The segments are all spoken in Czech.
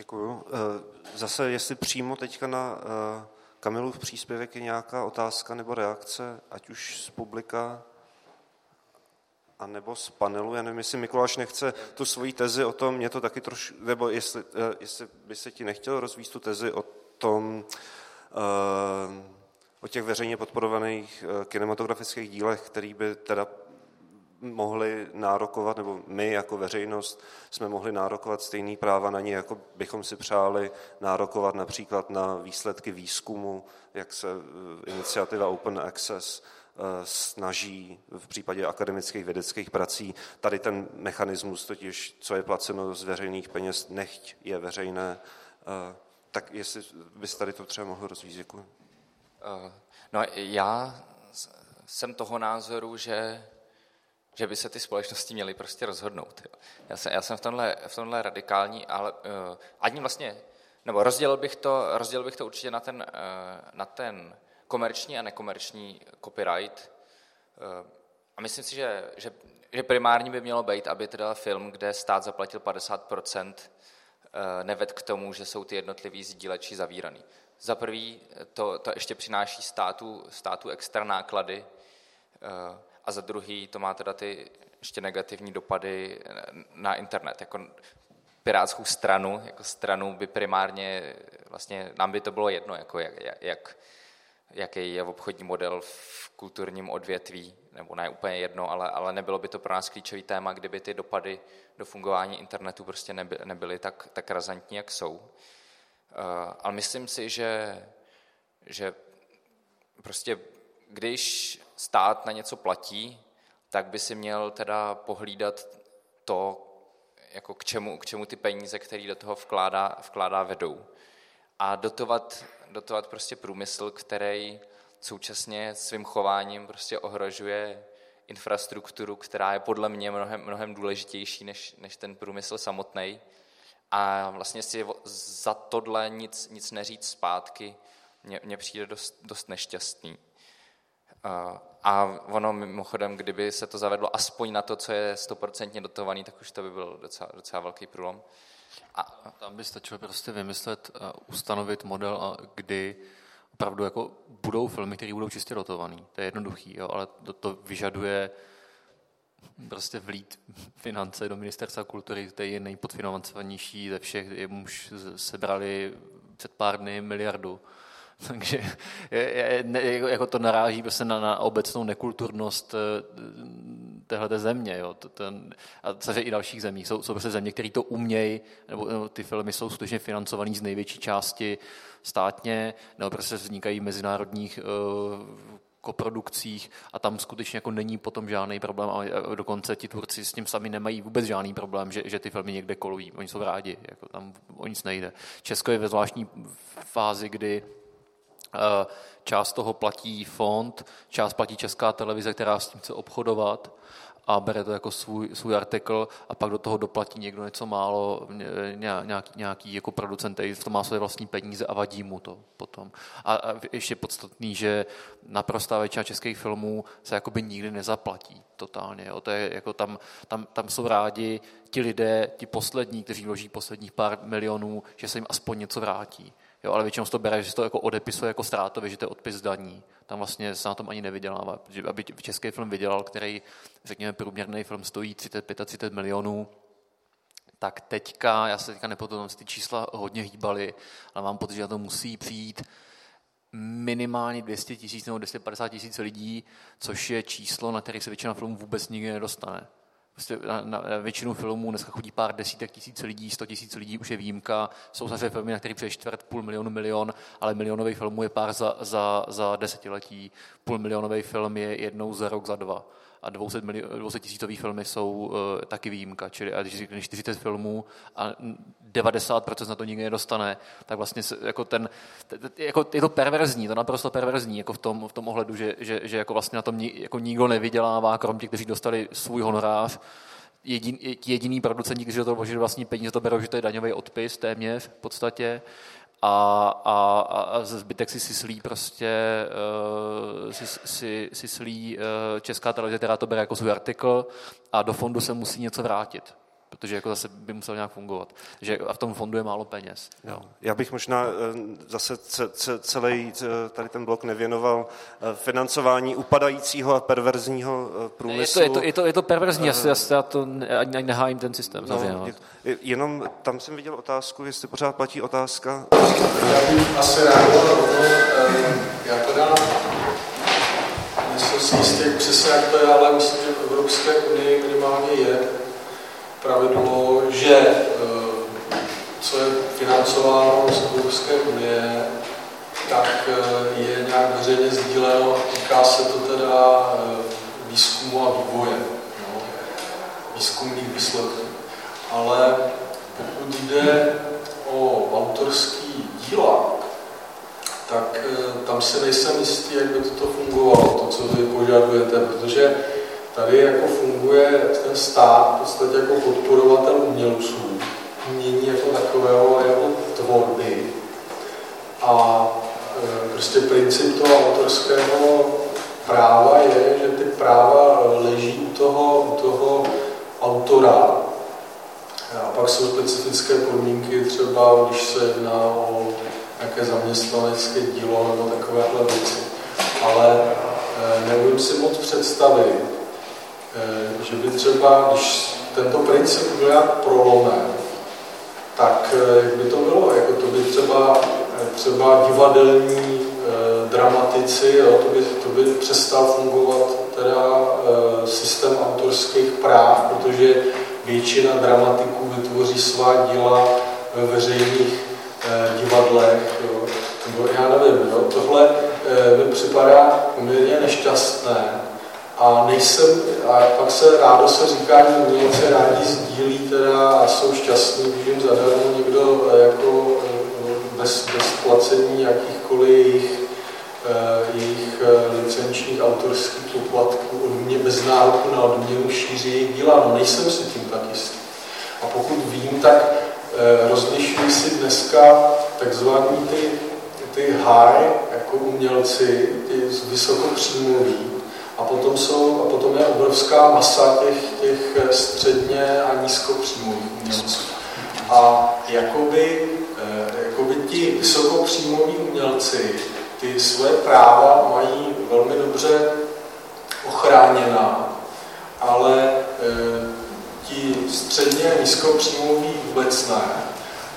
Děkuju. Zase, jestli přímo teďka na Kamilův příspěvek je nějaká otázka nebo reakce, ať už z publika, a nebo z panelu. Já nevím, jestli Mikuláš nechce tu svoji tezi o tom, mě to taky trošku, nebo jestli, eh, jestli by se ti nechtěl rozvíjet tu tezi o tom, eh, o těch veřejně podporovaných eh, kinematografických dílech, který by teda mohli nárokovat, nebo my jako veřejnost jsme mohli nárokovat stejný práva na ně, jako bychom si přáli nárokovat například na výsledky výzkumu, jak se iniciativa Open Access Eh, snaží v případě akademických vědeckých prací. Tady ten mechanismus totiž, co je placeno z veřejných peněz, nechť je veřejné. Eh, tak jestli bys tady to třeba mohl rozvíjet, děkuji. Eh, no já jsem toho názoru, že, že by se ty společnosti měly prostě rozhodnout. Já jsem, já jsem v, tomhle, v tomhle radikální, ale uh, ani vlastně, nebo rozdělil bych to, rozdělil bych to určitě na ten, uh, na ten komerční a nekomerční copyright. Eh, a myslím si, že, že, že primární by mělo být, aby teda film, kde stát zaplatil 50%, eh, neved k tomu, že jsou ty jednotliví sdíleči zavíraný. Za prvý to, to ještě přináší státu, státu extra náklady a za druhý to má teda ty ještě negativní dopady na internet. Jako pirátskou stranu, jako stranu by primárně, vlastně nám by to bylo jedno, jako jak, jak jaký je obchodní model v kulturním odvětví, nebo ne úplně jedno, ale, ale nebylo by to pro nás klíčový téma, kdyby ty dopady do fungování internetu prostě neby, nebyly tak, tak razantní, jak jsou. Uh, ale myslím si, že, že prostě když stát na něco platí, tak by si měl teda pohlídat to, jako k čemu, k čemu ty peníze, které do toho vkládá, vkládá vedou. A dotovat dotovat prostě průmysl, který současně svým chováním prostě ohrožuje infrastrukturu, která je podle mě mnohem, mnohem důležitější než, než ten průmysl samotný. A vlastně si za tohle nic, nic neříct zpátky mně, přijde dost, dost nešťastný. A ono mimochodem, kdyby se to zavedlo aspoň na to, co je stoprocentně dotovaný, tak už to by byl docela, docela velký průlom. A tam by stačilo prostě vymyslet, ustanovit model, kdy opravdu jako budou filmy, které budou čistě dotovaný. To je jednoduchý, jo, ale to, to vyžaduje prostě vlít finance do ministerstva kultury, který je nejpodfinancovanější ze všech, jemuž sebrali před pár dny miliardu. Takže jako, jako to naráží prostě na, na obecnou nekulturnost eh, téhle země. Jo. Ten, a samozřejmě i dalších zemí. Jsou, jsou prostě země, které to umějí, nebo, nebo ty filmy jsou skutečně financované z největší části státně, nebo prostě vznikají v mezinárodních uh, koprodukcích a tam skutečně jako není potom žádný problém a dokonce ti tvůrci s tím sami nemají vůbec žádný problém, že, že ty filmy někde kolují. Oni jsou rádi, jako tam o nic nejde. Česko je ve zvláštní fázi, kdy Eh, část toho platí fond, část platí česká televize, která s tím chce obchodovat a bere to jako svůj, svůj artikl a pak do toho doplatí někdo něco málo, nějaký, nějaký jako producent, který to má své vlastní peníze a vadí mu to potom. A, a ještě podstatný, že naprostá většina českých filmů se jakoby nikdy nezaplatí totálně. Jo. To je, jako tam, tam, tam jsou rádi ti lidé, ti poslední, kteří vloží posledních pár milionů, že se jim aspoň něco vrátí. Jo, ale většinou to bere, že se to jako odepisuje jako ztrátově, že to je odpis daní. Tam vlastně se na tom ani nevydělává. Protože aby český film vydělal, který, řekněme, průměrný film stojí 30, 35 milionů, tak teďka, já se teďka nepotřebuji, ty čísla hodně hýbaly, ale mám pocit, že na to musí přijít minimálně 200 tisíc nebo 250 tisíc lidí, což je číslo, na který se většina filmů vůbec nikdy nedostane. Prostě na, na, většinu filmů dneska chodí pár desítek tisíc lidí, sto tisíc lidí už je výjimka. Jsou samozřejmě filmy, na který přijde čtvrt, půl milionu, milion, ale milionový film je pár za, za, za desetiletí. Půl milionový film je jednou za rok, za dva a 200, milio, 200 tisícový filmy jsou uh, taky výjimka, čili a když řekneš 40 filmů a 90% na to nikdy nedostane, tak vlastně se, jako ten, jako je to perverzní, to naprosto perverzní, jako v tom, v tom ohledu, že, že, že jako vlastně na tom ni, jako nikdo nevydělává, krom těch, kteří dostali svůj honorář, jedin, jediný producenti, kteří do toho vlastní peníze, to berou, že to je daňový odpis téměř v podstatě a, a, a zbytek si syslí prostě, uh, si, si, si uh, česká televize, která to bere jako svůj artikl a do fondu se musí něco vrátit. Protože jako zase by musel nějak fungovat. Že a v tom fondu je málo peněz. Jo. Já bych možná zase celý tady ten blok nevěnoval financování upadajícího a perverzního průmyslu. Je to, je to, je to, je to perverzní, já, já to ne, nehájím ten systém. No, jenom tam jsem viděl otázku, jestli pořád platí otázka. Já bych asi reagoval já teda nejsem si jistý přesně jak to je, ale myslím, že v Evropské unii minimálně je pravidlo, že eh, co je financováno z Evropské unie, tak eh, je nějak veřejně sdíleno a týká se to teda eh, výzkumu a vývoje, no, výzkumných výsledků. Ale pokud jde o autorský díla, tak tam si nejsem jistý, jak by to fungovalo, to, co vy požadujete, protože tady jako funguje ten stát v podstatě jako podporovatel umělců, umění jako takového jako tvorby. A e, prostě princip toho autorského práva je, že ty práva leží u toho, u toho autora. A pak jsou specifické podmínky, třeba když se jedná o nějaké zaměstnanecké dílo nebo takovéhle věci. Ale e, neumím si moc představit, že by třeba, když tento princip byl nějak prolomen, tak eh, jak by to bylo? Jako to by třeba, eh, třeba divadelní dramatici, jo, to, by, to by přestal fungovat teda systém autorských práv, protože většina dramatiků vytvoří svá díla ve veřejných divadlech. Jo. Já nevím, jo, tohle mi připadá poměrně nešťastné, a nejsem, a pak se rádo se říká, že umělci rádi sdílí teda a jsou šťastní, když jim zadarmo někdo eh, jako eh, bez, bez placení jakýchkoliv jejich, eh, jejich licenčních autorských poplatků odmě, bez nároku na odměnu šíří jejich díla. No nejsem si tím tak jistý. A pokud vím, tak rozlišují si dneska takzvaný ty, ty high jako umělci, ty vysokopříjmový, a potom, jsou, a potom je obrovská masa těch, těch středně a nízkopříjmových umělců. A jakoby, eh, jakoby ti vysokopříjmoví umělci ty svoje práva mají velmi dobře ochráněná, ale eh, ti středně a nízkopříjmoví vůbec ne.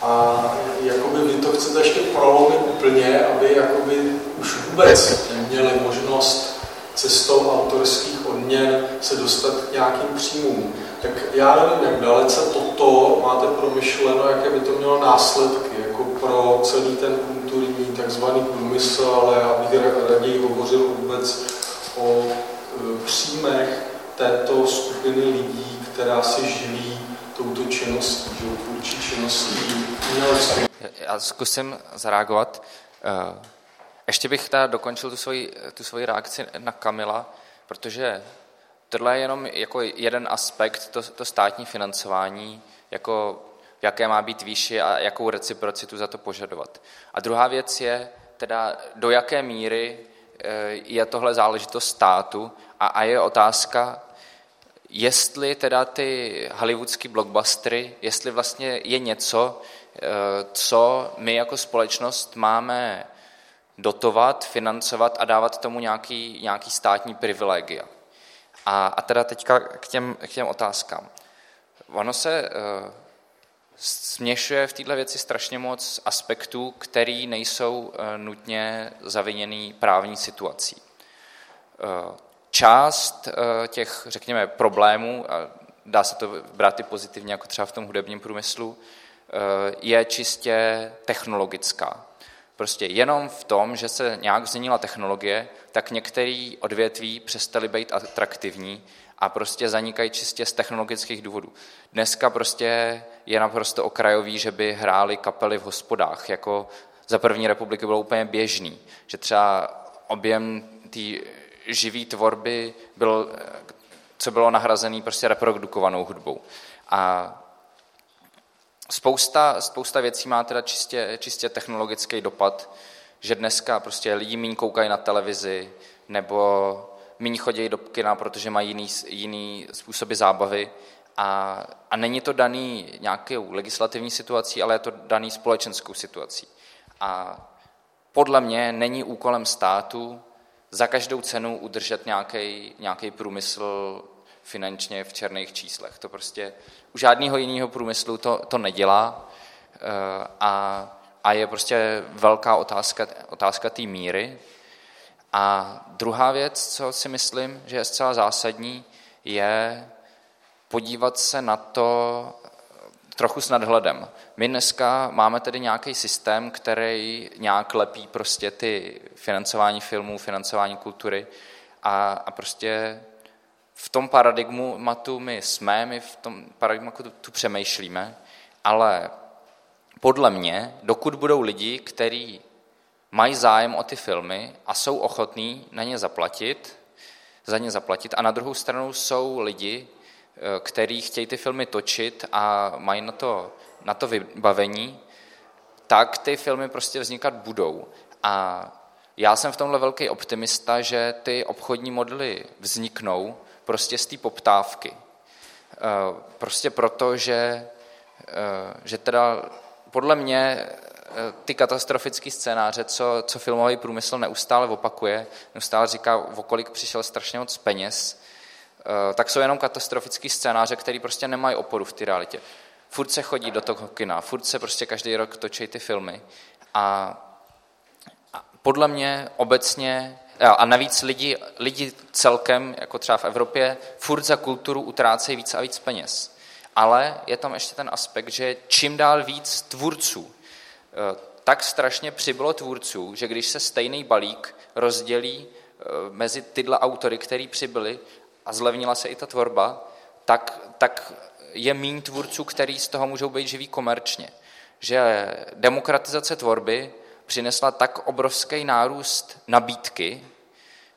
A jakoby vy to chcete ještě prolomit úplně, aby jakoby už vůbec neměli možnost cestou autorských odměn se dostat k nějakým příjmům. Tak já nevím, jak dalece toto máte promyšleno, jaké by to mělo následky jako pro celý ten kulturní takzvaný průmysl, ale já bych raději hovořil vůbec o e, příjmech této skupiny lidí, která si živí touto činností, tvůrčí činností. Já zkusím zareagovat. Uh ještě bych teda dokončil tu svoji, tu svoji reakci na Kamila, protože tohle je jenom jako jeden aspekt, to, to státní financování, jako jaké má být výši a jakou reciprocitu za to požadovat. A druhá věc je teda, do jaké míry eh, je tohle záležitost státu a, a je otázka, jestli teda ty hollywoodský blockbustery, jestli vlastně je něco, eh, co my jako společnost máme dotovat, financovat a dávat tomu nějaký, nějaký státní privilegia. A, a teda teďka k těm, k těm otázkám. Ono se uh, směšuje v této věci strašně moc aspektů, který nejsou uh, nutně zaviněný právní situací. Uh, část uh, těch, řekněme, problémů, a dá se to brát i pozitivně, jako třeba v tom hudebním průmyslu, je čistě technologická. Prostě jenom v tom, že se nějak změnila technologie, tak některé odvětví přestaly být atraktivní a prostě zanikají čistě z technologických důvodů. Dneska prostě je naprosto okrajový, že by hráli kapely v hospodách. Jako za první republiky bylo úplně běžný, že třeba objem té živé tvorby byl, co bylo nahrazený prostě reprodukovanou hudbou. A Spousta, spousta věcí má teda čistě, čistě technologický dopad, že dneska prostě lidi méně koukají na televizi, nebo méně chodí do kina, protože mají jiný, jiný způsoby zábavy A, a není to daný nějakou legislativní situací, ale je to daný společenskou situací. A podle mě není úkolem státu za každou cenu udržet nějaký průmysl finančně v černých číslech. To prostě u žádného jiného průmyslu to, to nedělá eh, a, a je prostě velká otázka, otázka té míry. A druhá věc, co si myslím, že je zcela zásadní, je podívat se na to trochu s nadhledem. My dneska máme tedy nějaký systém, který nějak lepí prostě ty financování filmů, financování kultury a, a prostě v tom paradigmu matu my jsme, my v tom paradigmatu tu přemýšlíme, ale podle mě, dokud budou lidi, kteří mají zájem o ty filmy a jsou ochotní na ně zaplatit, za ně zaplatit, a na druhou stranu jsou lidi, eh, kteří chtějí ty filmy točit a mají na to, na to vybavení, tak ty filmy prostě vznikat budou. A já jsem v tomhle velký optimista, že ty obchodní modely vzniknou prostě z té poptávky. Eh, prostě proto, že, eh, že teda podle mě ty katastrofické scénáře, co, co filmový průmysl neustále opakuje, neustále říká, o kolik přišel strašně moc peněz, eh, tak jsou jenom katastrofické scénáře, které prostě nemají oporu v té realitě. Furt se chodí do toho kina, furt se prostě každý rok točí ty filmy. A podle mě obecně, a navíc lidi, lidi celkem, jako třeba v Evropě, furt za kulturu utrácejí víc a víc peněz. Ale je tam ještě ten aspekt, že čím dál víc tvůrců, Eh, tak strašně přibylo tvůrců, že když se stejný balík rozdělí eh, mezi tyhle autory, který přibyli a zlevnila se i ta tvorba, tak, tak je míň tvůrců, který z toho můžou být živí komerčně. Že demokratizace tvorby přinesla tak obrovský nárůst nabídky,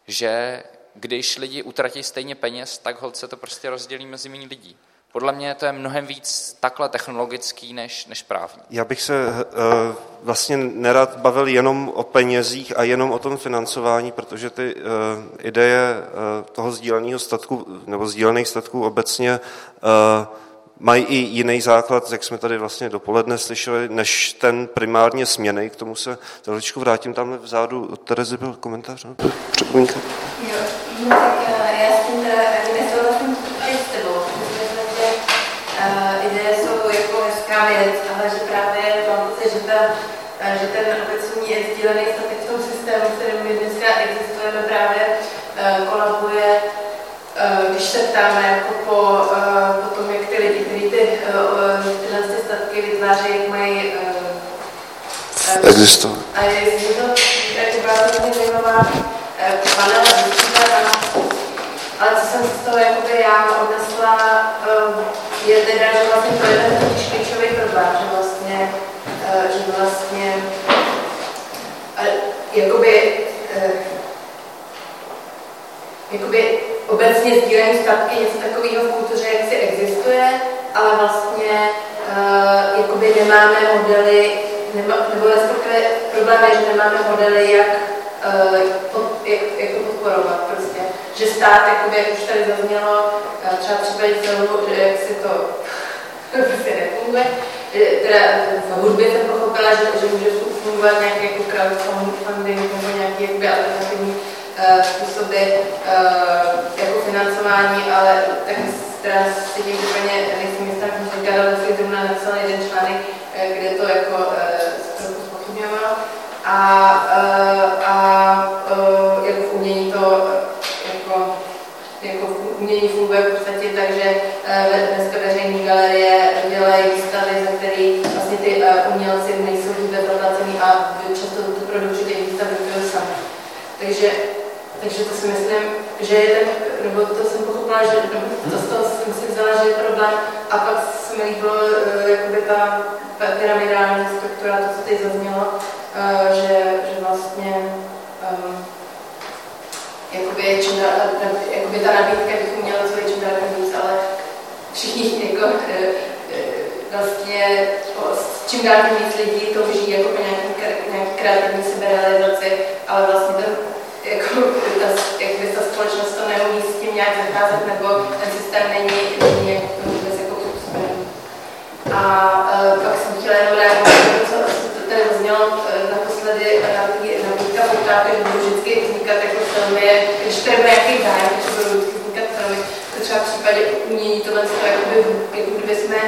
že když lidi utratí stejně peněz, tak holce se to prostě rozdělí mezi méně lidí. Podle mě to je mnohem víc takhle technologický než, než právní. Já bych se uh, vlastně nerad bavil jenom o penězích a jenom o tom financování, protože ty uh, ideje uh, toho sdíleného statku nebo sdílených statků obecně uh, mají i jiný základ, jak jsme tady vlastně dopoledne slyšeli, než ten primárně směny. K tomu se trošičku vrátím. Tamhle vzadu od Terezy byl komentář, no, připomínka. Jo, no, tak já tím teda hezká věc, ale že právě že, ta, že ten právě kolabuje, když se ptáme jako po, po ty, uh, tyhle ty statky vytváří, jak mají uh, existovat. A je to jako byla to mě zajímavá panel ale co jsem z toho jakoby já odnesla, je teda, že vlastně to je ten klíčový problém, že vlastně, eh, že vlastně jakoby, eh, jakoby obecně sdílení statky něco takového v kultuře, jak si existuje, ale vlastně uh, jakoby nemáme modely, nebo, nebo respektive problém je, že nemáme modely, jak, uh, pod, jak, jak to podporovat prostě. Že stát, jakoby, jak už tady zaznělo, třeba v případě filmu, že jak si to prostě nefunguje. Teda v hudbě jsem pochopila, že, že může fungovat nějaký jako crowdfunding nebo nějaký jakoby alternativní způsoby uh, jako financování, ale tak teda si tím úplně nejsem jistá, jsem že si zrovna napsal jeden článek, uh, kde to jako uh, trochu spochybňovalo. A, uh, a uh, jako v umění to jako jako umění funguje v podstatě tak, že eh, dneska veřejné galerie dělají výstavy, za který vlastně ty eh, umělci nejsou vůbec zaplacení a často tu produkci těch výstav vypil sami. Takže, takže to si myslím, že je ten, nebo to jsem pochopila, že to z toho jsem si vzala, že je problém. A pak se mi líbilo eh, jakoby ta pyramidální struktura, to, co tady zaznělo, že, že vlastně um, jakoby, čím dál, jakoby ta nabídka bychom měla co čím dál víc, ale všichni jako, vlastně s čím dál víc lidí to žijí jako nějaký, nějaký kreativní seberealizaci, ale vlastně ten, jako by jak by ta společnost to neumí s tím nějak zacházet, nebo ten systém není, není jako vůbec jako způsobený. A e, pak jsem chtěla jenom reagovat na to, co vlastně to tady zaznělo e, naposledy e, na ty na Vítka Potáka, že budou vždycky vznikat jako filmy, když tady bude nějaký zájem, že budou vždycky vznikat filmy, to třeba v případě umění tohle, to jako, by, jako kdyby jsme,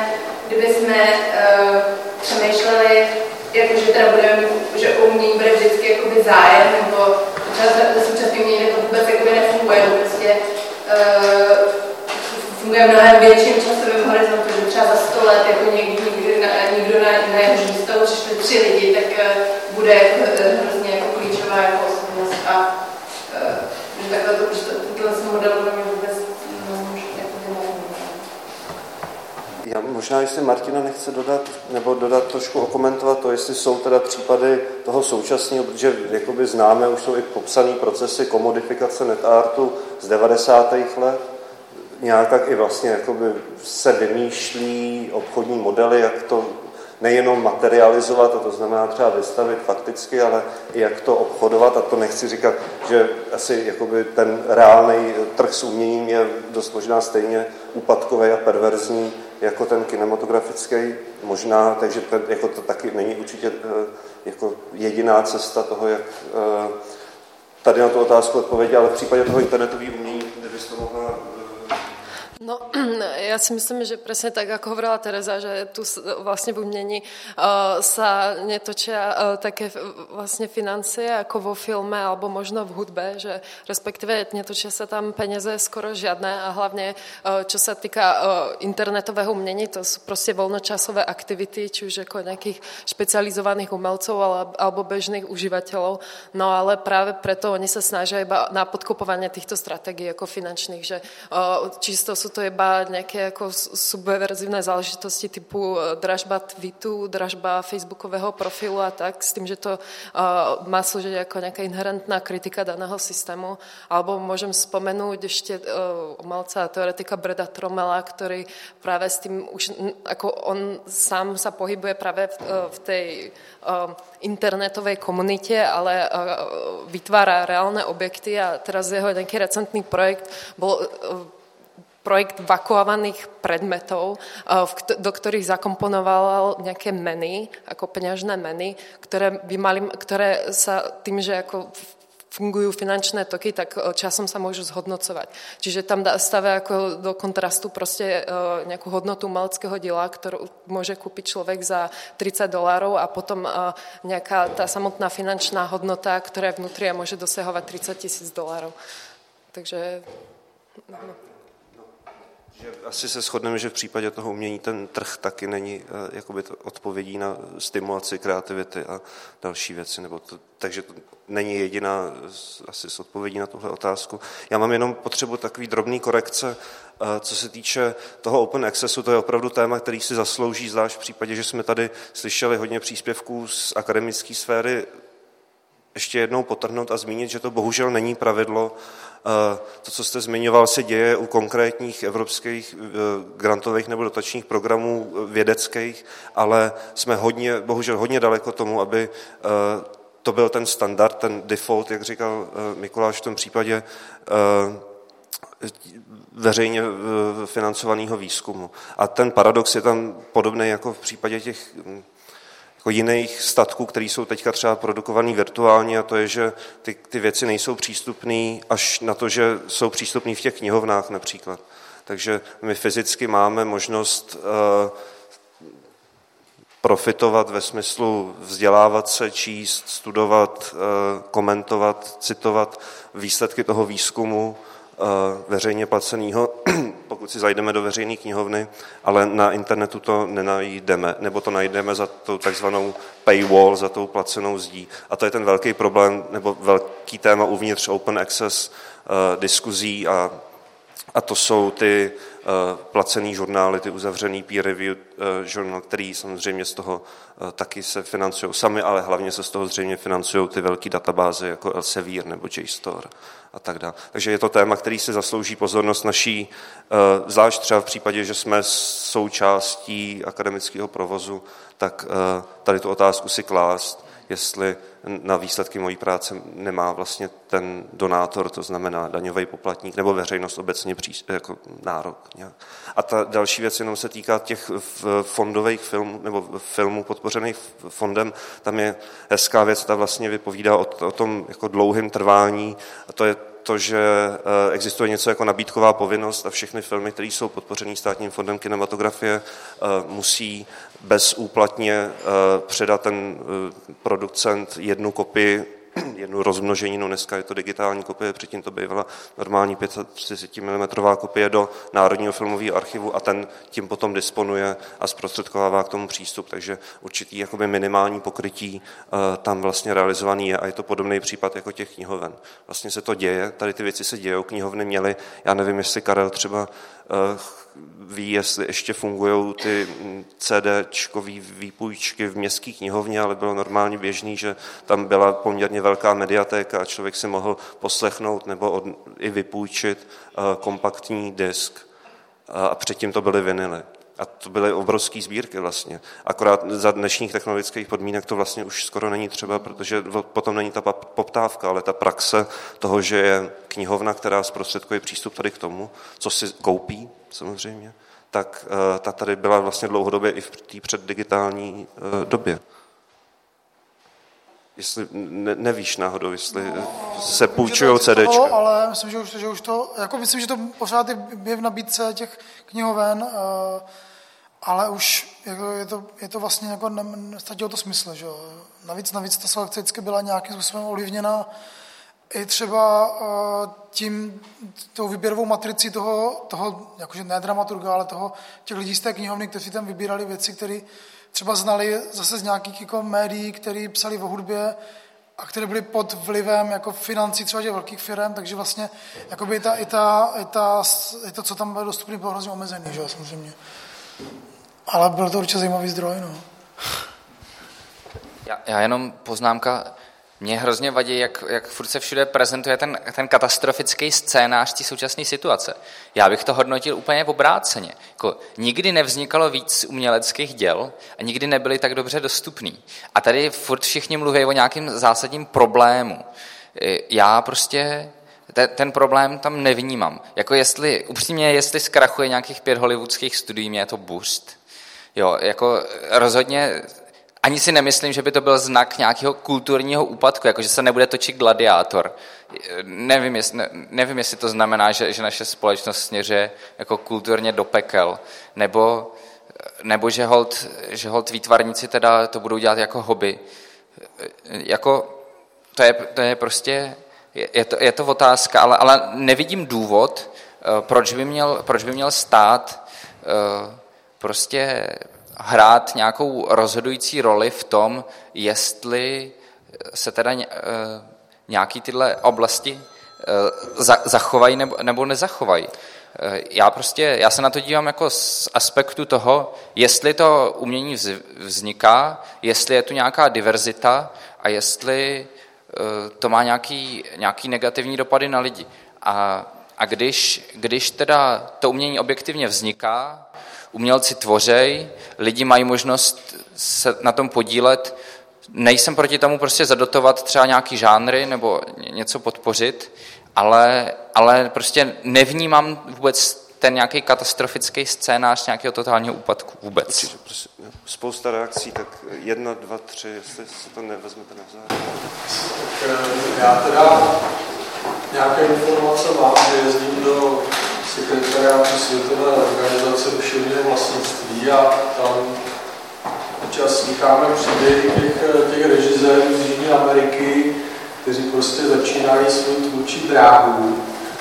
kdyby jsme uh, e, přemýšleli, jako, že teda budeme, že umění bude vždycky jakoby zájem, nebo třeba ze současného umění to vůbec jakoby nefunguje, prostě uh, funguje mnohem větším časovým horizontu, že třeba za sto let jako někdy, někdy na, někdo na, na jeho místo přišli tři lidi, tak uh, bude jako, hrozně jako klíčová jako osobnost a uh, takhle to, to, tenhle model pro mě vůbec Já možná, jestli Martina nechce dodat, nebo dodat trošku okomentovat to, jestli jsou teda případy toho současného, protože jakoby známe, už jsou i popsané procesy komodifikace netartu z 90. let, nějak tak i vlastně jakoby se vymýšlí obchodní modely, jak to nejenom materializovat, a to znamená třeba vystavit fakticky, ale i jak to obchodovat. A to nechci říkat, že asi jakoby ten reálný trh s uměním je dost možná stejně úpadkový a perverzní jako ten kinematografický možná, takže ten, jako to taky není určitě eh, jako jediná cesta toho, jak eh, tady na tu otázku odpovědět, ale v případě toho internetového umění, to mohla No, ja si myslím, že presne tak, ako hovorila Tereza, že tu vlastne v umení uh, sa netočia uh, také vlastne financie ako vo filme alebo možno v hudbe, že respektíve netočia sa tam peniaze skoro žiadne a hlavne uh, čo sa týka uh, internetového umení, to sú proste voľnočasové aktivity, či už ako nejakých špecializovaných umelcov alebo bežných užívateľov. No ale práve preto oni sa snažia iba na podkupovanie týchto stratégií ako finančných, že uh, čisto sú to to iba nejaké ako subverzívne záležitosti typu e, dražba tweetu, dražba facebookového profilu a tak, s tým, že to uh, má slúžiť ako nejaká inherentná kritika daného systému. Alebo môžem spomenúť ešte uh, umelca a teoretika Breda Tromela, ktorý práve s tým už, ako on sám sa pohybuje práve v, v tej uh, internetovej komunite, ale vytvára reálne objekty a teraz jeho nejaký recentný projekt uh, projekt vakuovaných predmetov, eh, do ktorých zakomponoval nejaké meny, ako peňažné meny, ktoré, by mali, ktoré sa tým, že ako fungujú finančné toky, tak eh, časom sa môžu zhodnocovať. Čiže tam stavia ako do kontrastu proste eh, nejakú hodnotu umeleckého diela, ktorú môže kúpiť človek za 30 dolárov a potom nejaká tá samotná finančná hodnota, ktorá je vnútri a môže dosahovať 30 tisíc dolárov. Takže... No. Že asi se shodneme, že v případě toho umění ten trh taky není eh, jakoby to odpovědí na stimulaci kreativity a další věci. Nebo to, takže to není jediná asi s odpovědí na tuhle otázku. Já mám jenom potřebu takový drobný korekce, eh, co se týče toho open accessu, to je opravdu téma, který si zaslouží, zvlášť v případě, že jsme tady slyšeli hodně příspěvků z akademické sféry, ještě jednou potrhnout a zmínit, že to bohužel není pravidlo to, co jste zmiňoval, se děje u konkrétních evropských eh, grantových nebo dotačních programů eh, vědeckých, ale jsme hodně, bohužel hodně daleko tomu, aby to byl ten standard, ten default, jak říkal Mikuláš v tom případě veřejně financovaného výzkumu. A ten paradox je tam podobný jako v případě těch hm, jako jiných statků, které jsou teďka třeba produkované virtuálně a to je, že ty, ty věci nejsou přístupné až na to, že jsou přístupné v těch knihovnách například. Takže my fyzicky máme možnost uh, profitovat ve smyslu vzdělávat se, číst, studovat, uh, komentovat, citovat výsledky toho výzkumu Eh, veřejně placeného, pokud si zajdeme do veřejné knihovny, ale na internetu to nenajdeme, nebo to najdeme za tou takzvanou paywall, za tou placenou zdí. A to je ten velký problém, nebo velký téma uvnitř open access uh, diskuzí a, a to jsou ty placený žurnály, ty uzavřený peer review uh, žurnál, který samozřejmě z toho uh, taky se financují sami, ale hlavně se z toho zřejmě financují ty velké databáze jako Elsevier nebo JSTOR a tak dále. Takže je to téma, který si zaslouží pozornost naší, eh, zvlášť třeba v případě, že jsme součástí akademického provozu, tak eh, tady tu otázku si klást, jestli na výsledky mojí práce nemá vlastně ten donátor, to znamená daňový poplatník nebo veřejnost obecně pří, jako nárok. A ta další věc jenom se týká těch fondových filmů nebo filmů podpořených fondem. Tam je hezká věc, ta vlastně vypovídá o, o tom jako dlouhém trvání a to je že eh, existuje něco jako nabídková povinnost a všechny filmy, které jsou podpořené státním fondem kinematografie, eh, musí bezúplatně eh, předat ten producent jednu kopii jednu rozmnoženinu, dneska je to digitální kopie, předtím to bývala normální 530 mm kopie do Národního filmového archivu a ten tím potom disponuje a zprostředkovává k tomu přístup, takže určitý jakoby minimální pokrytí uh, tam vlastně realizovaný je a je to podobný případ jako těch knihoven. Vlastně se to děje, tady ty věci se dějou, knihovny měly, já nevím, jestli Karel třeba ví, jestli ještě fungují ty CD-čkové výpůjčky v městské knihovně, ale bylo normálně běžný, že tam byla poměrně velká mediatéka a člověk si mohl poslechnout nebo od, i vypůjčit uh, kompaktní disk. A předtím to byly vinily. A to byly obrovské sbírky vlastně. Akorát za dnešních technologických podmínek to vlastně už skoro není třeba, protože potom není ta poptávka, ale ta praxe toho, že je knihovna, která zprostředkuje přístup tady k tomu, co si koupí samozřejmě, tak eh, ta tady byla vlastně dlouhodobě i v té předdigitální eh, době. Jestli ne, nevíš náhodou, jestli no, se půjčují CDčka. Ale myslím, že už, že už to, jako myslím, že to pořád je v nabídce těch knihoven, uh, ale už jako je, to, je to vlastně jako ztratilo to smysl. Že? Navíc, navíc ta selekce vždycky byla nějakým způsobem ovlivněna i třeba uh, tím, tou výběrovou matricí toho, toho jakože ne dramaturga, ale toho, těch lidí z té knihovny, kteří tam vybírali věci, které třeba znali zase z nějakých jako médií, které psali o hudbě a které byly pod vlivem jako financí třeba těch velkých firm, takže vlastně jakoby i, ta, i, ta, i, ta, i to, co tam bylo dostupné, bylo hrozně omezený, že samozřejmě. Ale byl to určitě zajímavý zdroj, no. Já, já jenom poznámka, mě hrozně vadí, jak, jak furt se všude prezentuje ten, ten katastrofický scénář té současné situace. Já bych to hodnotil úplně obráceně. Jako, nikdy nevznikalo víc uměleckých děl a nikdy nebyly tak dobře dostupný. A tady furt všichni mluví o nějakém zásadním problému. Já prostě ten, ten problém tam nevnímám. Jako jestli, upřímně, jestli zkrachuje nějakých pět hollywoodských studií, mě je to boost. Jo, jako rozhodně ani si nemyslím, že by to byl znak nějakého kulturního úpadku, jako že se nebude točit gladiátor. Nevím, jestli, ne, nevím, jestli to znamená, že, že naše společnost směřuje jako kulturně do pekel, nebo, nebo že, hold, že hold výtvarníci teda to budou dělat jako hobby. Jako, to je, to je prostě, je to, je to otázka, ale, ale nevidím důvod, eh, proč by měl, proč by měl stát eh, prostě hrát nějakou rozhodující roli v tom, jestli se teda eh, nějaký tyhle oblasti eh, zachovají nebo, nezachovají. Eh, já prostě, já se na to dívám jako z aspektu toho, jestli to umění vzniká, jestli je tu nějaká diverzita a jestli to má nějaký, nějaký negativní dopady na lidi. A, a když, když teda to umění objektivně vzniká, umělci tvořej, lidi mají možnost se na tom podílet. Nejsem proti tomu prostě zadotovat třeba nějaký žánry nebo něco podpořit, ale, ale prostě nevnímám vůbec ten nějaký katastrofický scénář nějakého totálního úpadku vůbec. Určitě, prostě spousta reakcí, tak jedna, dva, tři, jestli se to nevezmete navzájem. Já teda nějaké informace mám, že jezdím do sekretariátu Světové organizace duševního vlastnictví a tam občas slycháme příběhy těch, těch režisérů z Jižní Ameriky, kteří prostě začínají svou tvůrčí dráhu.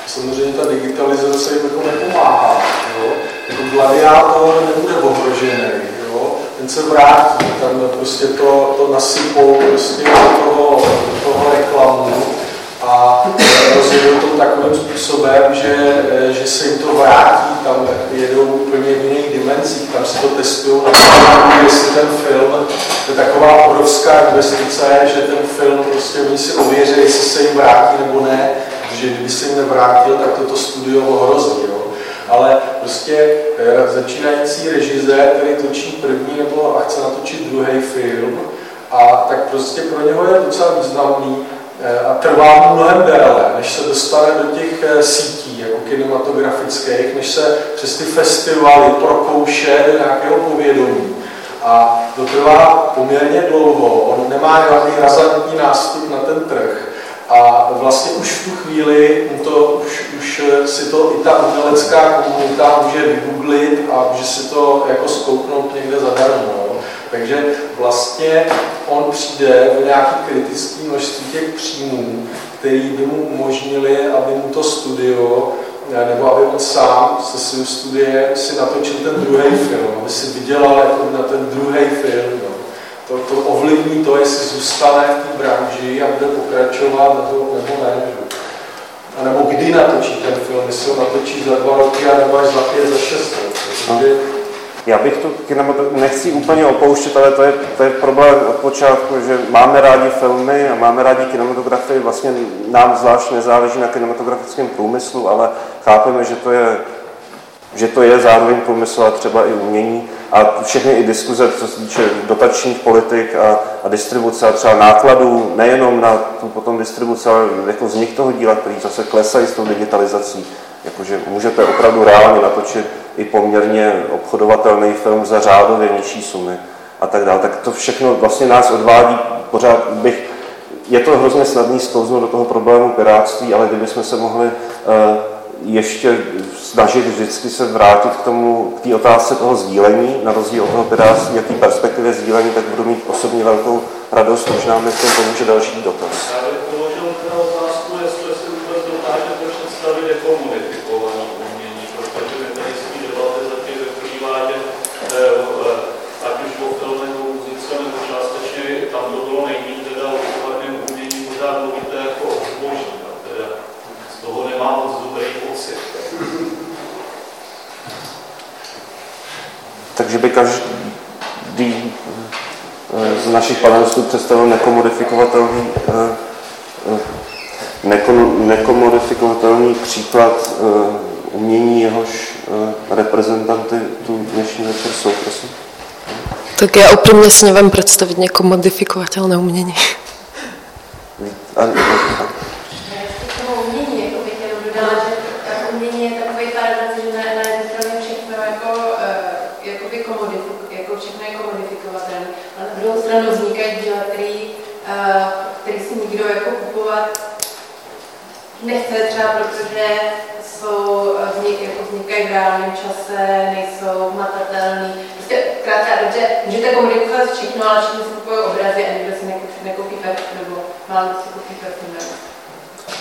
Samozřejmě ta digitalizace jim jako nepomáhá. Jo? Jako gladiátor nebude ohrožený. Jo? Ten se vrátí, tam prostě to, to nasypou prostě do toho, do toho reklamu a rozjedou to takovým způsobem, že, že se jim to vrátí, tam jedou úplně v jiných dimenzích, tam si to testují, jestli ten film, to je taková obrovská investice, že ten film prostě oni si ověří, jestli se jim vrátí nebo ne, protože kdyby se jim nevrátil, tak toto studio ohrozí. Jo? Ale prostě eh, začínající režisér, který točí první nebo a chce natočit druhý film, a tak prostě pro něho je docela významný a trvá mnohem déle, než se dostane do těch eh, sítí jako kinematografických, než se přes ty festivaly prokouše do nějakého povědomí. A to trvá poměrně dlouho, on nemá žádný razantní nástup na ten trh. A vlastně už v tu chvíli to, už, už si to i ta umělecká komunita může vygooglit a může si to jako skouknout někde zadarmo. Takže vlastně on přijde o nějaký kritický množství těch příjmů, který by mu umožnili, aby mu to studio, nebo aby on sám se svým studiem si natočil ten druhý film, aby si vydělal jako na ten druhý film. No. To, to ovlivní to, jestli zůstane v té branži a bude pokračovat, nebo, nebo ne. A nebo kdy natočí ten film, jestli ho natočí za dva roky, nebo až za pět, za šest let. Já bych to kinematografii nechci úplně opouštět, ale to je, to je problém od počátku, že máme rádi filmy a máme rádi kinematografii. Vlastně nám zvlášť nezáleží na kinematografickém průmyslu, ale chápeme, že to je, že to je zároveň průmysl a třeba i umění. A všechny i diskuze, co se týče dotačních politik a, a distribuce a třeba nákladů, nejenom na tu potom distribuci, ale jako vznik toho díla, který zase klesají s tou digitalizací. Jakože můžete opravdu reálně natočit i poměrně obchodovatelný film za řádově nižší sumy a tak dále. Tak to všechno vlastně nás odvádí, pořád bych, je to hrozně snadný sklouznout do toho problému piráctví, ale kdybychom se mohli uh, ještě snažit vždycky se vrátit k tomu, k té otázce toho sdílení, na rozdíl od toho piráctví, jaký perspektivě sdílení, tak budu mít osobně velkou radost, možná mi v tom pomůže další dotaz. Takže by každý eh, z našich panelistů představil nekomodifikovatelný, eh, eh, nekomodifikovatelný příklad umění, jehož reprezentanty tu dnešní večer jsou, prosím. Tak já upřímně si nevím představit nekomodifikovatelné umění. A, umění, jako bych jenom dodala, že umění je takový paradox, že na jedné straně všechno jako jakoby komodifik, jako všechno je komodifikovatelné. A na druhou stranu vznikají díla, který, uh, který si nikdo jako kupovat nechce třeba, protože jsou, vznik, jako vznikají v reálném čase, nejsou matatelný. Prostě krátce a dobře, můžete komunikovat všechno, ale všichni si kupují obrazy a nikdo si nekoupí perfum, nebo málo si perfum.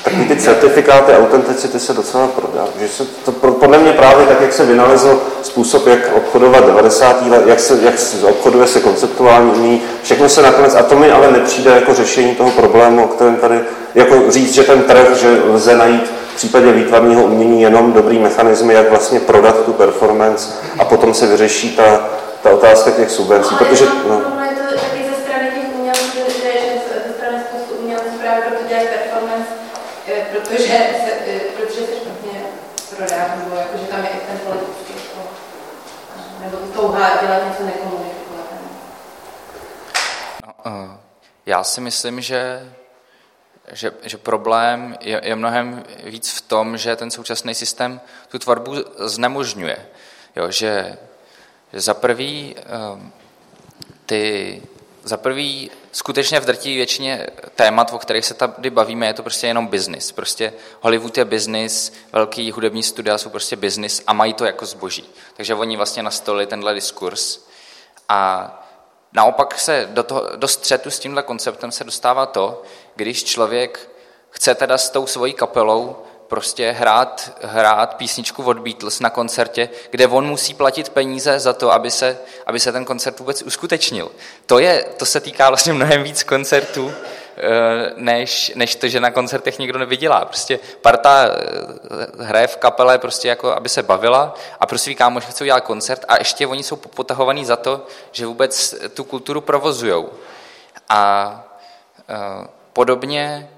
Taky ty certifikáty autenticity se docela prodá. Že se to, podle mě právě tak, jak se vynalezl způsob, jak obchodovat 90. let, jak se, jak se obchoduje se konceptuální umí, všechno se nakonec, a to mi ale nepřijde jako řešení toho problému, o kterém tady, jako říct, že ten trh, že lze najít v případě výtvarného umění jenom dobrý mechanizmy, jak vlastně prodat tu performance a potom se vyřeší ta, ta otázka těch subvencí. Protože, no, protože se, eh, protože se špatně prodá, nebo jako, že tam je i ten politický, jako, dělat něco nekomunikovatelného. No, uh, já si myslím, že že, že problém je, je mnohem víc v tom, že ten současný systém tu tvorbu znemožňuje. Jo, že, že za prvý um, ty za prvý, skutečně v drtí většině témat, o kterých se tady bavíme, je to prostě jenom biznis. Prostě Hollywood je biznis, velký hudební studia jsou prostě biznis a mají to jako zboží. Takže oni vlastně nastolili tenhle diskurs. A naopak se do, toho, do střetu s tímhle konceptem se dostává to, když člověk chce teda s tou svojí kapelou prostě hrát, hrát písničku od Beatles na koncertě, kde on musí platit peníze za to, aby se, aby se ten koncert vůbec uskutečnil. To, je, to se týká vlastně mnohem víc koncertů, eh, než, než to, že na koncertech někdo nevydělá. Prostě parta eh, hraje v kapele prostě jako, aby se bavila a prostě kámoš chce udělat koncert a ještě oni jsou potahovaní za to, že vůbec tu kulturu provozujou. A uh, podobně Eh,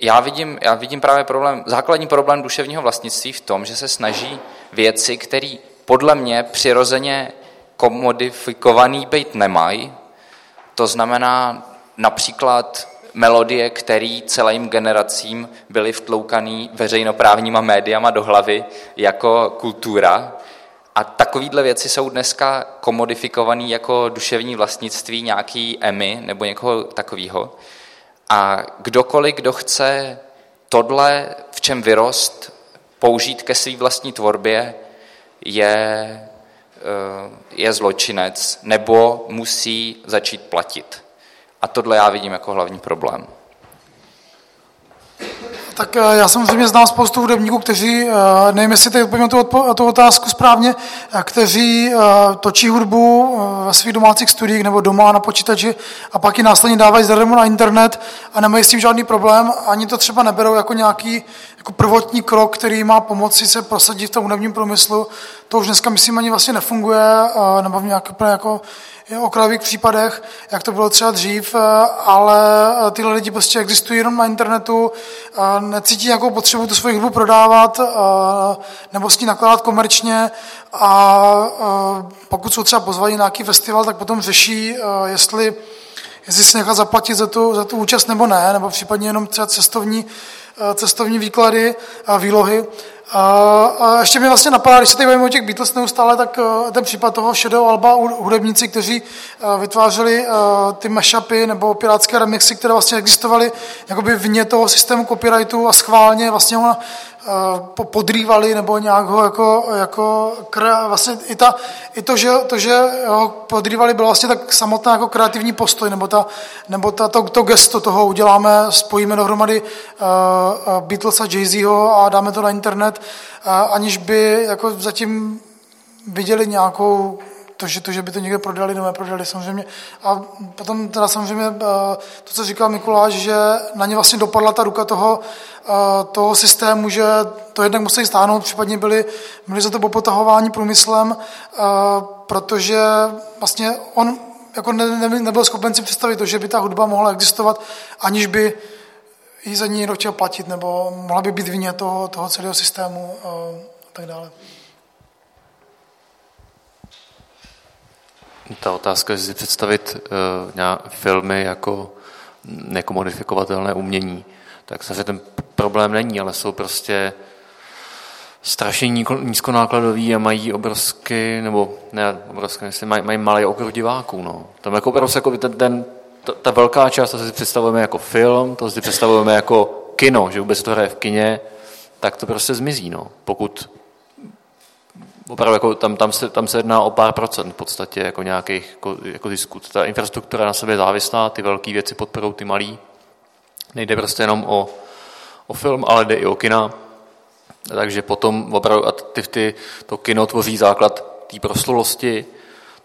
já vidím, já vidím právě problém, základní problém duševního vlastnictví v tom, že se snaží věci, které podle mě přirozeně komodifikovaný být nemají, to znamená například melodie, které celým generacím byly vtloukaný veřejnoprávníma médiama do hlavy jako kultura. A takovéhle věci jsou dneska komodifikované jako duševní vlastnictví nějaký EMI nebo někoho takového. A kdokoliv, kdo chce tohle, v čem vyrost, použít ke své vlastní tvorbě, je, eh, je zločinec nebo musí začít platit. A tohle já vidím jako hlavní problém. Tak eh, já samozřejmě znám spoustu hudebníků, kteří, eh, nevím, jestli teď odpovím tu, tu otázku správně, eh, kteří točí hudbu ve svých domácích studiích nebo doma na počítači a pak ji následně dávají zadarmo na internet a nemají s tím žádný problém, ani to třeba neberou jako nějaký jako prvotní krok, který má pomoci se prosadit v tom hudebním průmyslu. To už dneska, myslím, ani vlastně nefunguje, nebo v nějaké jako okrajových případech, jak to bylo třeba dřív, eh, ale eh, tyhle lidi prostě existují jenom na internetu, eh, necítí nějakou potřebu tu svoji hudbu prodávat nebo s ní nakládat komerčně a pokud jsou třeba pozvaní na nějaký festival, tak potom řeší, jestli, jestli si nechat zaplatit za tu, za tu účast nebo ne, nebo případně jenom třeba cestovní, cestovní výklady a výlohy. A ještě mi vlastně napadá, když se tady bavíme o těch Beatles neustále, tak eh, ten případ toho Shadow Alba, hudebníci, kteří eh, vytvářeli eh, ty mashupy nebo pirátské remixy, které vlastně existovaly jakoby vně toho systému copyrightu a schválně vlastně ho podrývali nebo nějak ho jako, jako vlastně i, ta, i to, že, to, že ho podrývali, bylo vlastně tak samotná jako kreativní postoj, nebo, ta, nebo ta, to, to gesto toho uděláme, spojíme dohromady uh, Beatles a Jay-Zho a dáme to na internet, uh, aniž by jako zatím viděli nějakou to, že, to, že by to někde prodali, nebo neprodali samozřejmě. A potom teda samozřejmě eh, to, co říkal Mikuláš, že na ně vlastně dopadla ta ruka toho, eh, toho systému, že to jednak museli stáhnout, případně byli, byli za to popotahování průmyslem, eh, protože vlastně on jako ne, ne, nebyl schopen si představit to, že by ta hudba mohla existovat, aniž by ji za ní někdo chtěl platit, nebo mohla by být vině toho, toho celého systému a tak dále. Ta otázka, že si představit uh, filmy jako nekomodifikovatelné umění, tak zase ten problém není, ale jsou prostě strašně nízkonákladový a mají obrovsky, nebo ne obrovské, myslím, mají, mají malý okruh diváků. No. Tam jako obrovský, jako ten, ten, ta, ta velká část, to si představujeme jako film, to si představujeme jako kino, že vůbec to hraje v kině, tak to prostě zmizí. No. Pokud opravdu jako tam, tam, se, tam se jedná o pár procent v podstatě jako nějakých jako, jako zisků. Ta infrastruktura na sebe je závislá, ty velké věci podporou ty malý. Nejde prostě jenom o, o film, ale jde i o kina. Takže potom opravdu a ty, ty, to kino tvoří základ té proslulosti,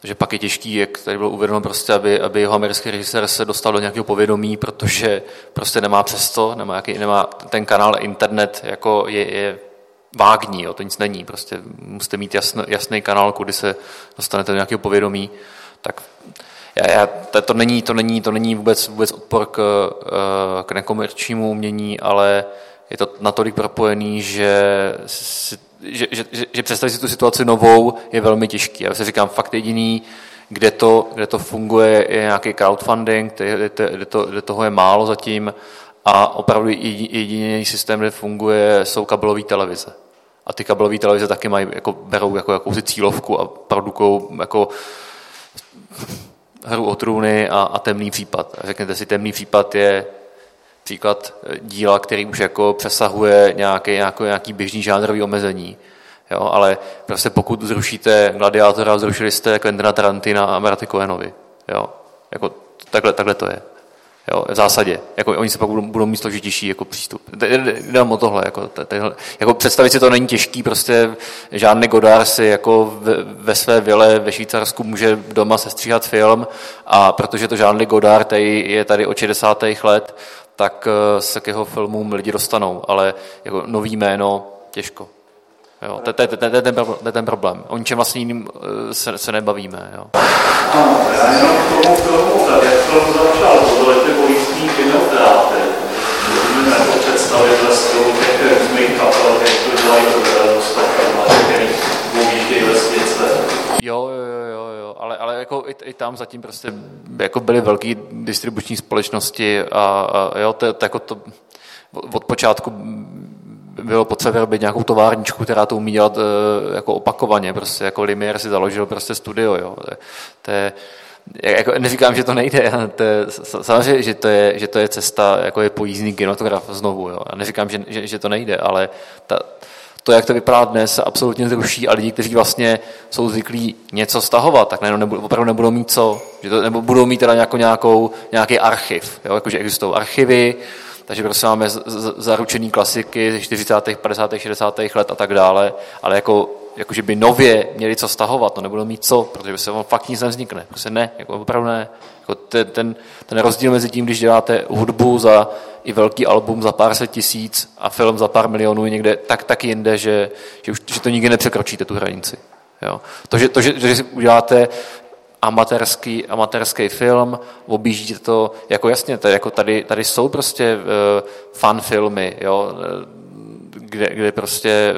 takže pak je těžký, jak tady bylo uvedeno, prostě, aby, aby jeho americký režisér se dostal do nějakého povědomí, protože prostě nemá přesto, nemá, jaký, nemá ten kanál internet, jako je, je vágní, jo, to nic není, prostě musíte mít jasný, jasný kanál, kudy se dostanete do nějakého povědomí, tak já, já, to, není, to, není, to není vůbec, vůbec odpor k, eh, k nekomerčnímu umění, ale je to natolik propojený, že, že, že, že, že představit si tu situaci novou je velmi těžký. Já si říkám, fakt jediný, kde to, kde to funguje, je nějaký crowdfunding, kde, kde, to, kde toho je málo zatím a opravdu jediný systém, kde funguje, jsou kabelové televize. A ty kabelové televize taky mají, jako, berou jako jakousi cílovku a produkují jako hru o trůny a, a temný případ. A řekněte si, temný případ je příklad díla, který už jako přesahuje nějaký, nějaký, nějaký běžný žánrový omezení. Jo, ale prostě pokud zrušíte Gladiátora, zrušili jste Quentina Tarantina a Marty Cohenovi. Jo, jako takhle, takhle to je. Jo, v zásadě. Jako, oni se pak budou, budou mít složitější jako přístup. Jde o tohle. Jako, tadyhle, jako představit si to není těžký, prostě žádný Godard si jako ve, ve své vile ve Švýcarsku může doma sestříhat film a protože to žádný Godard tady je tady od 60. let, tak eh, se k jeho filmům lidi dostanou, ale jako nový jméno těžko. Jo, to, to, to, to, to je ten problém. O ničem vlastně jiným eh, se, se nebavíme. Jo. Ano, já jenom k tomu filmu, jak film začal, to byly ty bolístní kinotráty. Můžeme to představit ve stylu těch různých kapel, jak to dělají dostavky, který objíždějí vesnice. Jo, jo, jo, jo, ale, ale jako i, i, tam zatím prostě jako byly velké distribuční společnosti a, a jo, to, to, jako to od počátku bylo potřeba vyrobit nějakou továrničku, která to umí dělat e, jako opakovaně, prostě jako Limier si založil prostě studio, jo. To, je, jako neříkám, že to nejde, to je, samozřejmě, že to je, že to je cesta, jako je pojízdný kinotograf znovu, jo. Já neříkám, že, že, že to nejde, ale ta, to, jak to vypadá dnes, se absolutně zruší a lidi, kteří vlastně jsou zvyklí něco stahovat, tak najednou nebudou, opravdu nebudou mít co, že to, nebo budou mít teda nějakou, nějakou, nějaký archiv, jo? jakože existují archivy, takže prostě máme zaručený klasiky ze 40., 50., 60. let a tak dále, ale jako, jako že by nově měli co stahovat, to nebudou mít co, protože by se vám fakt nic nevznikne. Prostě ne, jako opravdu ne. Jako ten, ten, ten rozdíl mezi tím, když děláte hudbu za i velký album za pár set tisíc a film za pár milionů někde, tak tak jinde, že, že, už, že to nikdy nepřekročíte tu hranici. Jo. To, že, to, že, že si uděláte amatérský, amatérský film, objíždíte to, jako jasně, to jako tady, tady jsou prostě uh, fan filmy, jo, kde, kde prostě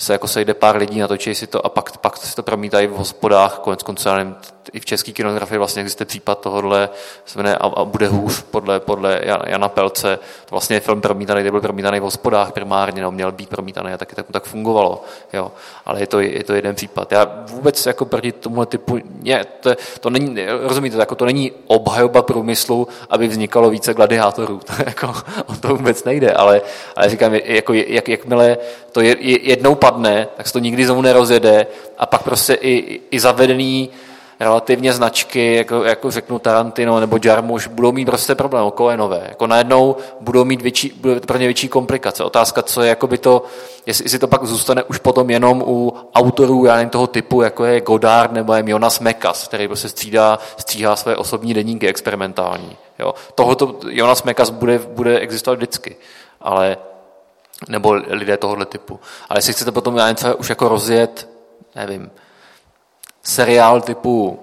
se jako sejde pár lidí, natočí si to a pak, pak si to promítají v hospodách, konec konců, nevím, i v české kinografii vlastně existuje případ tohohle, se jmenuje a, a bude hůř podle, podle Jana Pelce. To vlastně je film promítaný, který byl promítaný v hospodách primárně, no, měl být promítaný a taky tak, tak fungovalo. Jo. Ale je to, je to jeden případ. Já vůbec jako proti tomu typu, ne, to, to není, rozumíte, jako to není obhajoba průmyslu, aby vznikalo více gladiátorů. To, jako, o to vůbec nejde, ale, ale říkám, jako, jak, jakmile to je, jednou padne, tak se to nikdy znovu nerozjede a pak prostě i, i zavedený relativně značky, jako, jako řeknu Tarantino nebo Jarmuš, budou mít prostě problém, Coenové. Jako najednou budou mít větší, bude pro ně větší komplikace. Otázka, co je, jako by to, jestli, jestli to pak zůstane už potom jenom u autorů, já nevím, toho typu, jako je Godard nebo je Jonas Mekas, který prostě střídá, stříhá své osobní deníky experimentální. Jo. Tohoto Jonas Mekas bude, bude existovat vždycky, ale nebo lidé tohohle typu. Ale jestli chcete potom nevím, už jako rozjet, nevím, seriál typu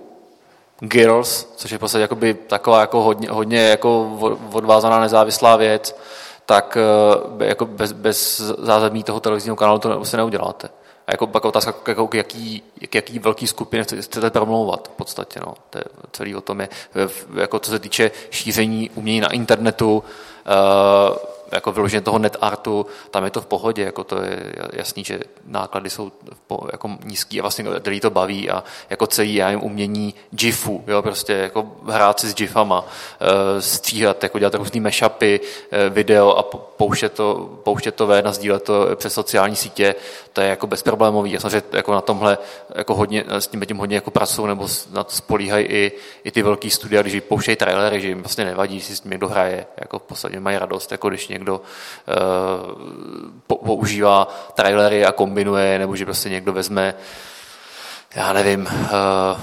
Girls, což je v podstatě jakoby taková jako hodně, hodně jako odvázaná nezávislá věc, tak eh, jako bez, bez zázemí toho televizního kanálu to se neuděláte. A jako pak otázka, jako, jaký, jaký velký skupiny chcete promlouvat v podstatě. No. To je celý o tom je, jako co se týče šíření umění na internetu, uh, jako vyloženě toho net artu, tam je to v pohodě, jako to je jasný, že náklady jsou jako nízký a vlastně který to baví a jako celý já jim umění GIFu, jo, prostě jako hrát si s GIFama, eh, stříhat, jako dělat různý mashupy, eh, video a pouštět to, pouštět to ven a sdílet to přes sociální sítě, to je jako bezproblémový. Já samozřejmě jako na tomhle jako hodně, s tím tím hodně jako pracují nebo na to spolíhají i, i ty velký studia, když pouštějí trailery, že jim vlastně nevadí, jestli s tím někdo hraje, jako v podstatě mají radost, jako když někdo uh, používá trailery a kombinuje, nebo že prostě někdo vezme, já nevím, uh,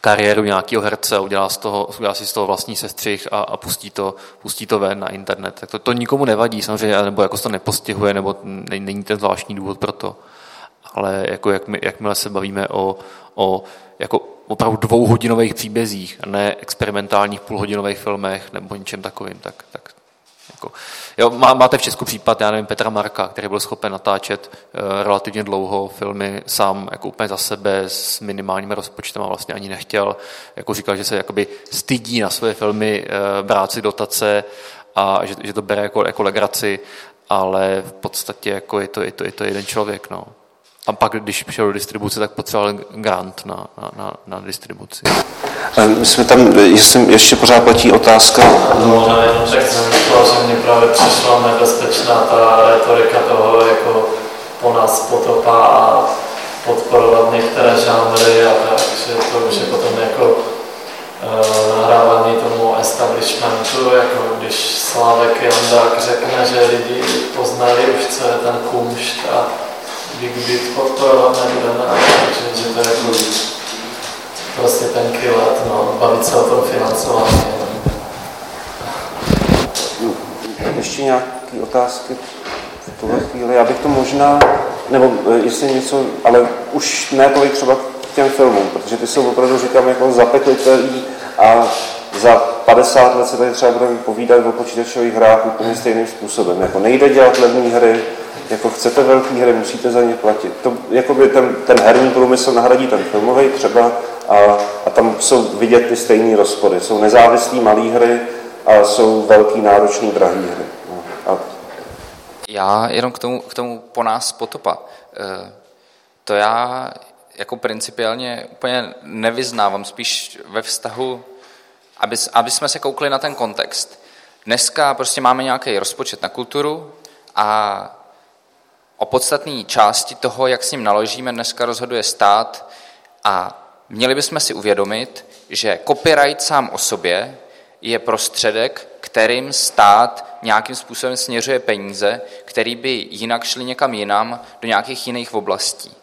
kariéru nějakého herce a udělá, z toho, udělá si z toho vlastní sestřih a, a pustí, to, pustí to ven na internet. Tak to, to nikomu nevadí samozřejmě, nebo jako se to nepostihuje, nebo není ten zvláštní důvod pro to. Ale jako jak my, jakmile se bavíme o, o jako opravdu dvouhodinových příbězích, a ne experimentálních půlhodinových filmech nebo něčem takovým, tak, tak jako, jo, má, máte v Česku případ, já nevím, Petra Marka, který byl schopen natáčet uh, relativně dlouho filmy sám jako úplně za sebe s minimálním rozpočtem a vlastně ani nechtěl. Jako říkal, že se jakoby stydí na své filmy uh, brát si dotace a že, že to bere jako, jako legraci, ale v podstatě jako je, to, je, to, je to jeden člověk. No. A pak, když šel do distribuce, tak potřeboval grant na, na, na, na distribuci. My jsme tam, jestli ještě pořád platí otázka. No, ne, jenom tak jsem říkal, že mě právě přišla nebezpečná ta retorika toho, jako po nás potopa a podporovat některé žánry a tak, že to už je potom jako uh, nahrávání tomu establishmentu, jako když Slávek Jandák řekne, že lidi poznali už, co je ten kumšt a Beat podporovat nebudeme, takže že to je prostě ten kilat, no, bavit se o tom financování. Ještě nějaké otázky v tuhle chvíli? Já bych to možná, nebo e, jestli něco, ale už ne tolik třeba k těm filmům, protože ty jsou opravdu, říkám, jako zapeklitelý a za 50 let se tady třeba budeme povídat o počítačových hrách úplně stejným způsobem. Jako nejde dělat levné hry, jako chcete velký hry, musíte za ně platit. To, jakoby ten, ten herní průmysl nahradí ten filmový třeba a, a tam jsou vidět ty stejné rozpory. Jsou nezávislé malé hry a jsou velký, náročný, drahý hry. No. A... Já jenom k tomu, k tomu po nás potopa. Eh, to já jako principiálně úplně nevyznávám, spíš ve vztahu, aby, aby jsme se koukli na ten kontext. Dneska prostě máme nějaký rozpočet na kulturu a o podstatné části toho, jak s ním naložíme, dneska rozhoduje stát a měli bychom si uvědomit, že copyright sám o sobě je prostředek, kterým stát nějakým způsobem směřuje peníze, které by jinak šly někam jinam, do nějakých jiných oblastí.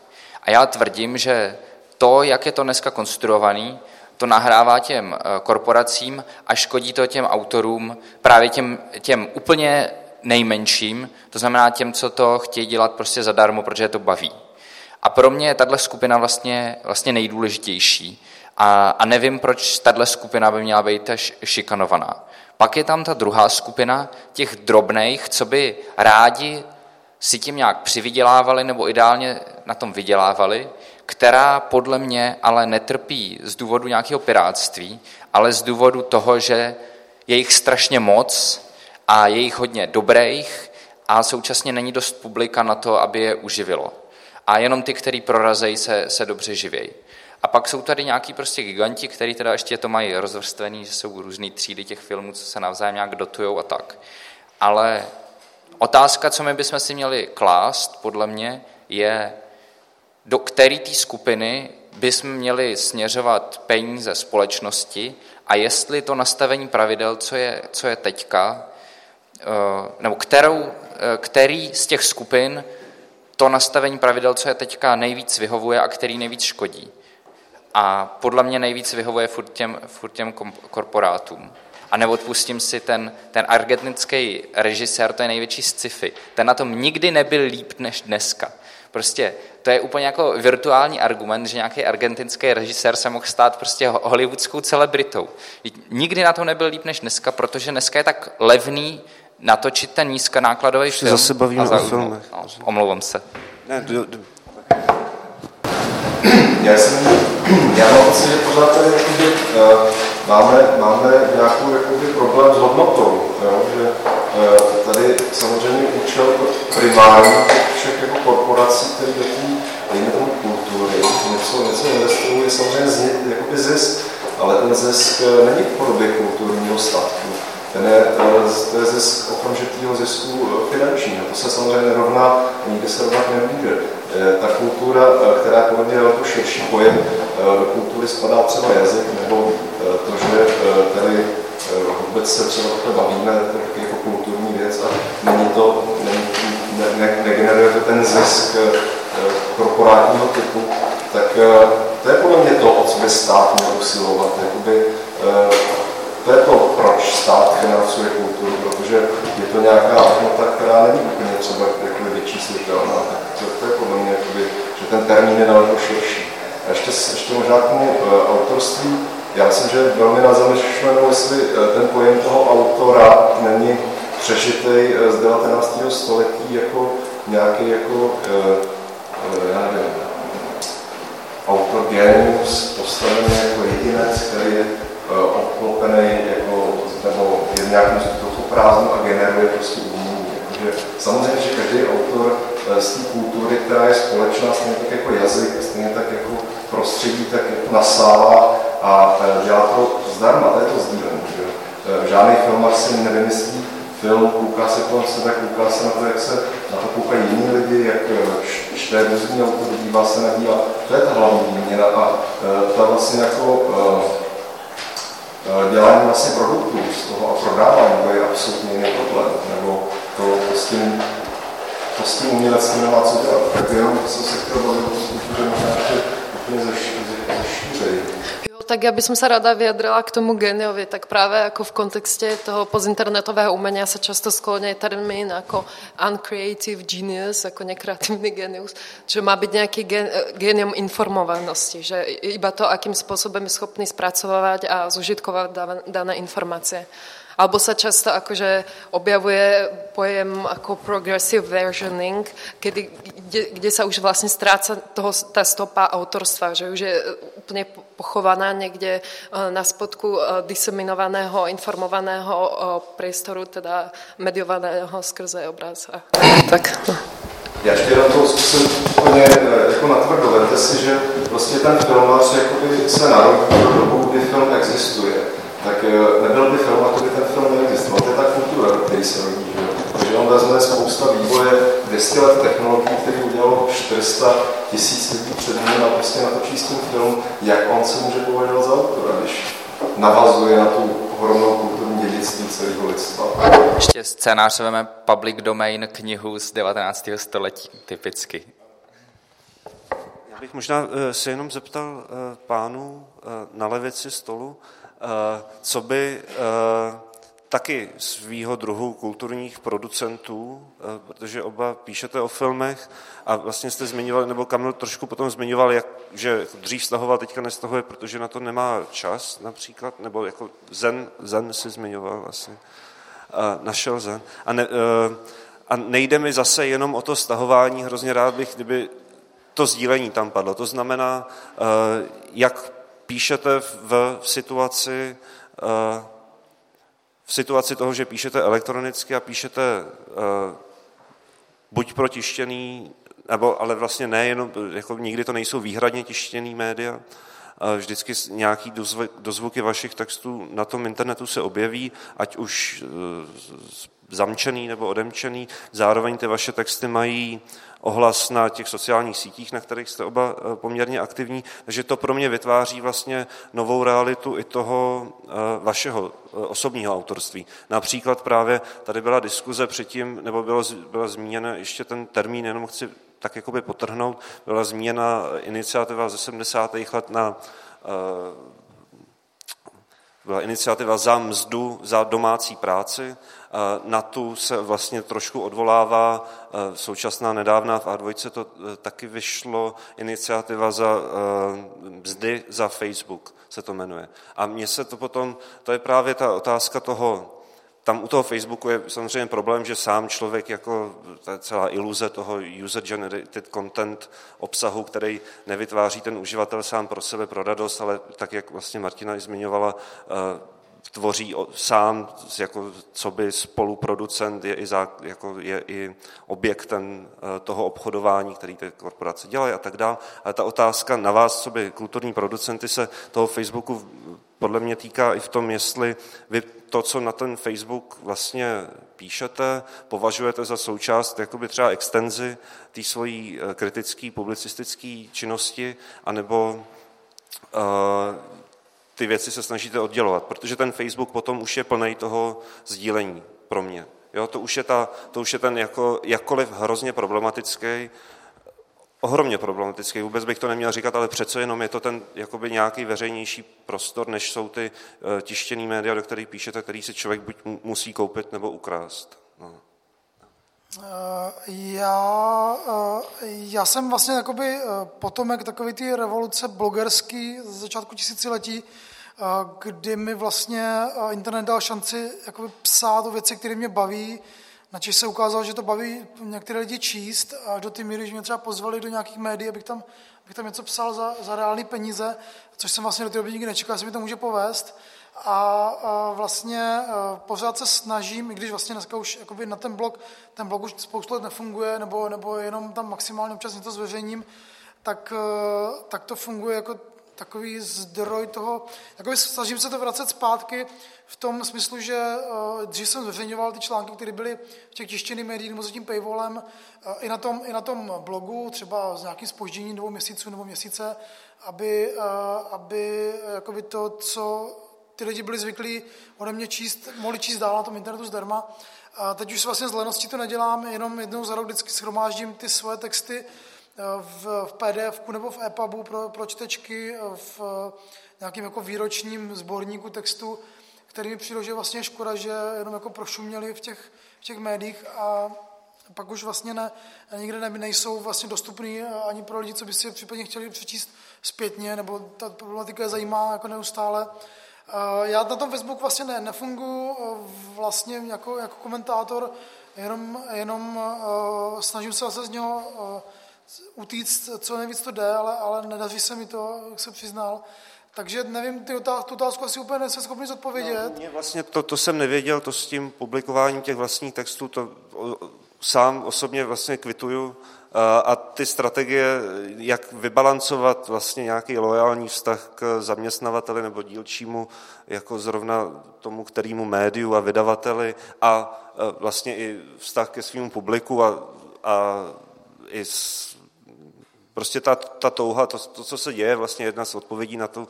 A já tvrdím, že to, jak je to dneska konstruovaný, to nahrává těm eh, korporacím a škodí to těm autorům, právě těm, těm úplně nejmenším, to znamená těm, co to chtějí dělat prostě zadarmo, protože to baví. A pro mě je tahle skupina vlastně, vlastně nejdůležitější. A, a nevím, proč tahle skupina by měla být až šikanovaná. Pak je tam ta druhá skupina těch drobných, co by rádi si tím nějak přivydělávali nebo ideálně na tom vydělávali, která podle mě ale netrpí z důvodu nějakého piráctví, ale z důvodu toho, že je jich strašně moc a je jich hodně dobrých a současně není dost publika na to, aby je uživilo. A jenom ty, který prorazejí, se, se dobře živějí. A pak jsou tady nějaký prostě giganti, který teda ještě to mají rozvrstvený, že jsou různé třídy těch filmů, co se navzájem nějak dotujou a tak. Ale otázka, co my bychom si měli klást, podle mě, je, do které té skupiny bychom měli směřovat peníze společnosti a jestli to nastavení pravidel, co je, co je teďka, nebo kterou, eh, který z těch skupin to nastavení pravidel, co je teďka nejvíc vyhovuje a který nejvíc škodí. A podle mě nejvíc vyhovuje furt těm, furt těm korporátům. A neodpustím si ten, ten argentinský režisér, to je největší sci-fi. Ten na tom nikdy nebyl líp než dneska. Prostě to je úplně jako virtuální argument, že nějaký argentinský režisér se mohl stát prostě hollywoodskou celebritou. Nikdy na to nebyl líp než dneska, protože dneska je tak levný natočit ten nízkonákladový film. Zase bavíme o filmech. No, omlouvám se. Ne, do, do. Já jsem, já mám pocit, že pořád tady jakoby, uh, máme, máme nějakou jakoby, problém s hodnotou, jo? že uh, tady samozřejmě účel primární všech jako korporací, které do té, dejme tomu kultury, něco, něco investují, je samozřejmě z, jakoby zisk, ale ten zisk eh, není v podobě kulturního statku. Ten je, to je zisk okamžitého zisku finančního. To se samozřejmě nerovná, nikdy se rovnat nemůže. Ta kultura, která je poměrně daleko širší pojem, do kultury spadá třeba jazyk, nebo to, že tady vůbec se třeba takhle bavíme, to je jako kulturní věc a není to, není, ne, ne, negeneruje to ten zisk korporátního typu, tak to je podle mě to, o co by stát měl usilovat. Jakoby, to je to, proč stát financuje kulturu, protože je to nějaká hodnota, která není úplně třeba jakoby vyčíslitelná. To, to je podle mě, jakoby, že ten termín je daleko širší. A ještě, ještě možná k tomu uh, autorství. Já myslím, že velmi na zamýšleno, jestli uh, ten pojem toho autora není přežitý uh, z 19. století jako nějaký jako, já nevím, autor genius, postavený jako jedinec, který je Eh, obklopený jako, nebo je v nějakém trochu prázdnou a generuje prostě umění. Jakože, samozřejmě, že každý autor eh, z té kultury, která je společná, stejně tak jako jazyk, stejně tak jako prostředí, tak jako nasává a eh, dělá to zdarma, to je to sdílení. Žádný filmar si nevymyslí film, kouká se kolem sebe, kouká se na to, jak se na to koukají jiní lidi, jak čte různý autor, dívá se na díla. To je ta hlavní výměna a ta vlastně jako Eh, dělání vlastně produktů z toho a prodávání, to je absolutně jiný problém, nebo to, to s tím, to s tím umělectvím nemá co dělat. Tak jenom jsem se chtěl bavit kultuře možná ještě úplně ze tak já bych se ráda vyjadrila k tomu geniovi, tak právě jako v kontextě toho pozinternetového umění se často skloní termín jako uncreative genius, jako nekreativní genius, že má být nějaký gen, genium informovanosti, že iba to, akým způsobem je schopný zpracovat a zužitkovat dané informace. Alebo sa často akože objavuje pojem ako progressive versioning, kedy, kde, kde sa už vlastne stráca toho, tá stopa autorstva, že už je úplne pochovaná někde eh, na spodku eh, diseminovaného, informovaného eh, priestoru, teda mediovaného skrze obraz. Tak. Já ještě na to zkusím úplně jako natvrdo. Vemte si, že vlastně ten filmář jakoby se narodí do dobu, kdy film existuje tak eh, nebyl by film, a to by ten film neexistoval. To je ta kultura, který se rodí. On vezme spousta vývoje 200 let technologií, který udělal 400 tisíc lidí před ním a prostě natočí s tím film, jak on se může považovat za autora, když navazuje na tu ohromnou kulturní dědictví celého lidstva. Ještě scénář veme public domain knihu z 19. století, typicky. Já bych možná eh, se jenom zeptal eh, pánu na levici stolu, Eh, co by eh, taky svýho druhu kulturních producentů, eh, protože oba píšete o filmech a vlastně jste zmiňovali, nebo Kamil trošku potom zmiňoval, jak, že dřív stahoval, teďka nestahuje, protože na to nemá čas například, nebo jako Zen, Zen si zmiňoval asi, našel Zen. A, ne, a nejde mi zase jenom o to stahování, hrozně rád bych, kdyby to sdílení tam padlo. To znamená, jak píšete v situaci, eh, v situaci toho, že píšete elektronicky a píšete eh, buď pro tištěný, nebo, ale vlastně ne, jenom, jako nikdy to nejsou výhradně tištěný média, eh, vždycky nějaký dozvuky vašich textů na tom internetu se objeví, ať už zamčený nebo odemčený. Zároveň ty vaše texty mají ohlas na těch sociálních sítích, na kterých jste oba eh, poměrně aktivní, takže to pro mě vytváří vlastně novou realitu i toho eh, vašeho eh, osobního autorství. Například právě tady byla diskuze předtím, nebo bylo, byla zmíněna ještě ten termín, jenom chci tak jakoby potrhnout, byla zmíněna iniciativa ze 70. let na byla iniciativa za mzdu, za domácí práci. Na tu se vlastně trošku odvolává současná nedávná v A2 to e, taky vyšlo iniciativa za mzdy za Facebook se to jmenuje. A mně se to potom, to je právě ta otázka toho tam u toho Facebooku je samozřejmě problém, že sám člověk jako ta celá iluze toho user-generated content obsahu, který nevytváří ten uživatel sám pro sebe, pro radost, ale tak, jak vlastně Martina i zmiňovala, eh, tvoří sám, jako co by spoluproducent je i, za, jako je i objektem eh, toho obchodování, který ty korporace dělají a tak dále. Ale ta otázka na vás, co by kulturní producenty, se toho Facebooku podle mě týká i v tom, jestli vy to, co na ten Facebook vlastně píšete, považujete za součást jakoby třeba extenzi té svojí eh, kritické publicistické činnosti, anebo uh, ty věci se snažíte oddělovat, protože ten Facebook potom už je plný toho sdílení pro mě. Jo, to, už je ta, to už je ten jako, jakkoliv hrozně problematický, ohromně problematický, vůbec bych to neměl říkat, ale přece jenom je to ten jakoby nějaký veřejnější prostor, než jsou ty uh, tištěný média, do kterých píšete, který si člověk buď musí koupit nebo ukrást. Já, uh, já jsem vlastně jakoby potomek takové ty revoluce blogerský z začátku tisíciletí, kdy mi vlastně internet dal šanci jakoby psát o věci, které mě baví, Načež se ukázalo, že to baví některé lidi číst a do té míry, že mě třeba pozvali do nějakých médií, abych tam, abych tam něco psal za, za reální peníze, což jsem vlastně do té doby nikdy nečekal, jestli mi to může povést. A, vlastně e, pořád se snažím, i když vlastně dneska už jakoby na ten blog, ten blog už spoustu let nefunguje, nebo, nebo jenom tam maximálně občas něco zveřejním, tak, e, tak to funguje jako takový zdroj toho, jakoby snažím se to vracet zpátky v tom smyslu, že uh, dřív jsem zveřejňoval ty články, které byly v těch tištěných médiích nebo za tím paywallem, i, na tom, i na tom blogu, třeba s nějakým spožděním dvou měsíců nebo měsíce, aby, aby to, co ty lidi byli zvyklí ode mě číst, mohli číst dál na tom internetu zdarma. A teď už vlastně z leností to nedělám, jenom jednou za rok vždycky schromáždím ty svoje texty v, v PDF nebo v EPUBu pro, pro čtečky, v nějakým jako výročním sborníku textu, který mi přijde, že vlastně škoda, že jenom jako prošuměli v těch, v těch médiích a pak už vlastně ne, nikde ne, nejsou vlastně dostupný ani pro lidi, co by si případně chtěli přečíst zpětně, nebo ta problematika je zajímá jako neustále. Já na tom Facebooku vlastně ne, nefunguji vlastně jako, jako komentátor, jenom, jenom uh, snažím se zase z něho uh, utíct, co nejvíc to jde, ale, ale nedaří se mi to, jak se přiznal. Takže nevím, ty otázku, tu otázku asi úplně nejsem schopný zodpovědět. No, mě vlastně to, to jsem nevěděl, to s tím publikováním těch vlastních textů, to o, sám osobně vlastně kvituju a ty strategie, jak vybalancovat vlastně nějaký loajální vztah k zaměstnavateli nebo dílčímu, jako zrovna tomu, kterýmu médiu a vydavateli a vlastně i vztah ke svým publiku a, a i s, prostě ta, ta touha, to, to, co se děje, vlastně jedna z odpovědí na tu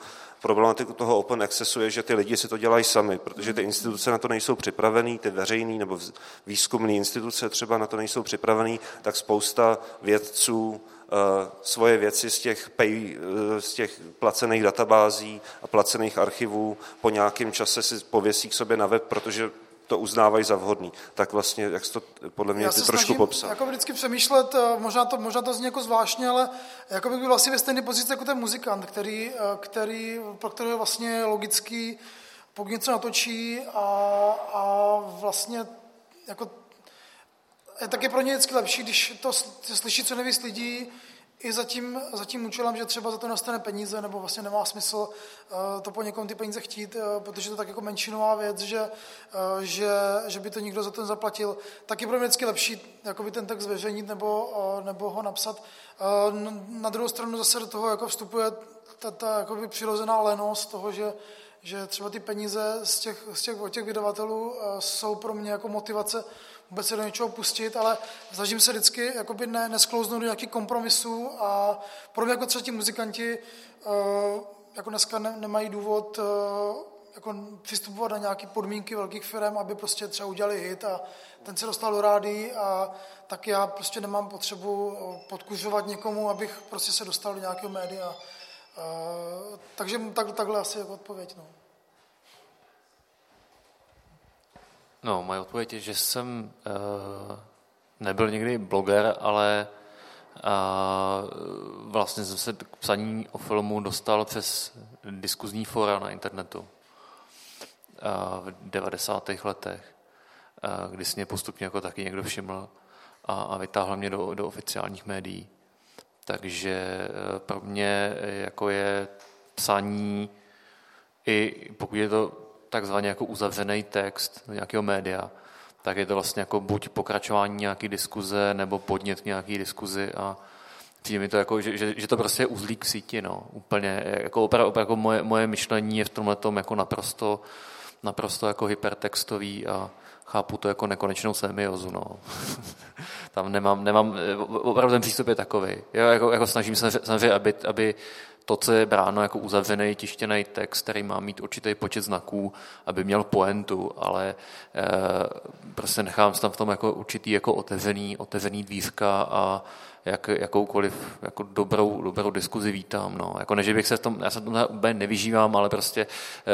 problematiku toho open accessu je, že ty lidi si to dělají sami, protože ty instituce na to nejsou připravený, ty veřejný nebo výzkumné instituce třeba na to nejsou připravený, tak spousta vědců uh, svoje věci z těch, pay, uh, z těch placených databází a placených archivů po nějakém čase si pověsí k sobě na web, protože to uznávají za vhodný. Tak vlastně, jak jsi to podle mě ty trošku popsal. jako vždycky přemýšlet, eh, možná to, možná to zní jako zvláštně, ale jako bych byl vlastně ve stejné pozici jako ten muzikant, který, eh, který, pro kterého je vlastně logický, pokud něco natočí a, a vlastně jako je taky pro ně vždycky lepší, když to slyší co nejvíc lidí, i za tím, za tím účelem, že třeba za to nastane peníze, nebo vlastně nemá smysl uh, to po někom ty peníze chtít, uh, protože to je tak jako menšinová věc, že, uh, že, že by to někdo za to zaplatil. Tak je pro mě vždycky lepší jakoby ten text zveřejnit nebo, nebo ho napsat. Na druhou stranu zase do toho jako vstupuje ta, ta jakoby přirozená lenost toho, že, že třeba ty peníze z těch, z těch, od těch vydavatelů jsou pro mě jako motivace vůbec se do něčeho pustit, ale snažím se vždycky jakoby ne, nesklouznout do nějakých kompromisů a pro mě jako třeba ti muzikanti uh, jako dneska ne, nemají důvod uh, jako přistupovat na nějaké podmínky velkých firm, aby prostě třeba udělali hit a ten se dostal do rády a tak já prostě nemám potřebu eh, podkuřovat někomu, abych prostě se dostal do nějakého média. Takže tak, takhle asi jako odpověď. No. No, moje odpověď je, že jsem uh, nebyl nikdy bloger, ale uh, vlastně jsem se k psaní o filmu dostal přes diskuzní fora na internetu uh, v 90. letech, uh, kdy si mě postupně jako taky někdo všiml a, a vytáhl mě do, do oficiálních médií. Takže uh, pro mě jako je psaní, i pokud je to takzvaně jako uzavřený text nějakého média, tak je to vlastně jako buď pokračování nějaké diskuze, nebo podnět nějaké diskuzi a přijde mi to jako, že, že, že to prostě je uzlík v síti, no, úplně, jako opravdu, jako moje, moje myšlení je v tomhle tom jako naprosto, naprosto jako hypertextový a chápu to jako nekonečnou semiozu, no. Tam nemám, nemám, opravdu ten přístup je takový. Já jako, jako snažím se samozřejmě, aby, aby to, co je bráno jako uzavřený tištěný text, který má mít určitý počet znaků, aby měl poentu, ale e, prostě nechám tam v tom jako určitý jako otevřený, otevřený dvířka a jak, jakoukoliv jako dobrou, dobrou diskuzi vítám. No. Jako ne, že bych se v tom, já se tom úplně nevyžívám, ale prostě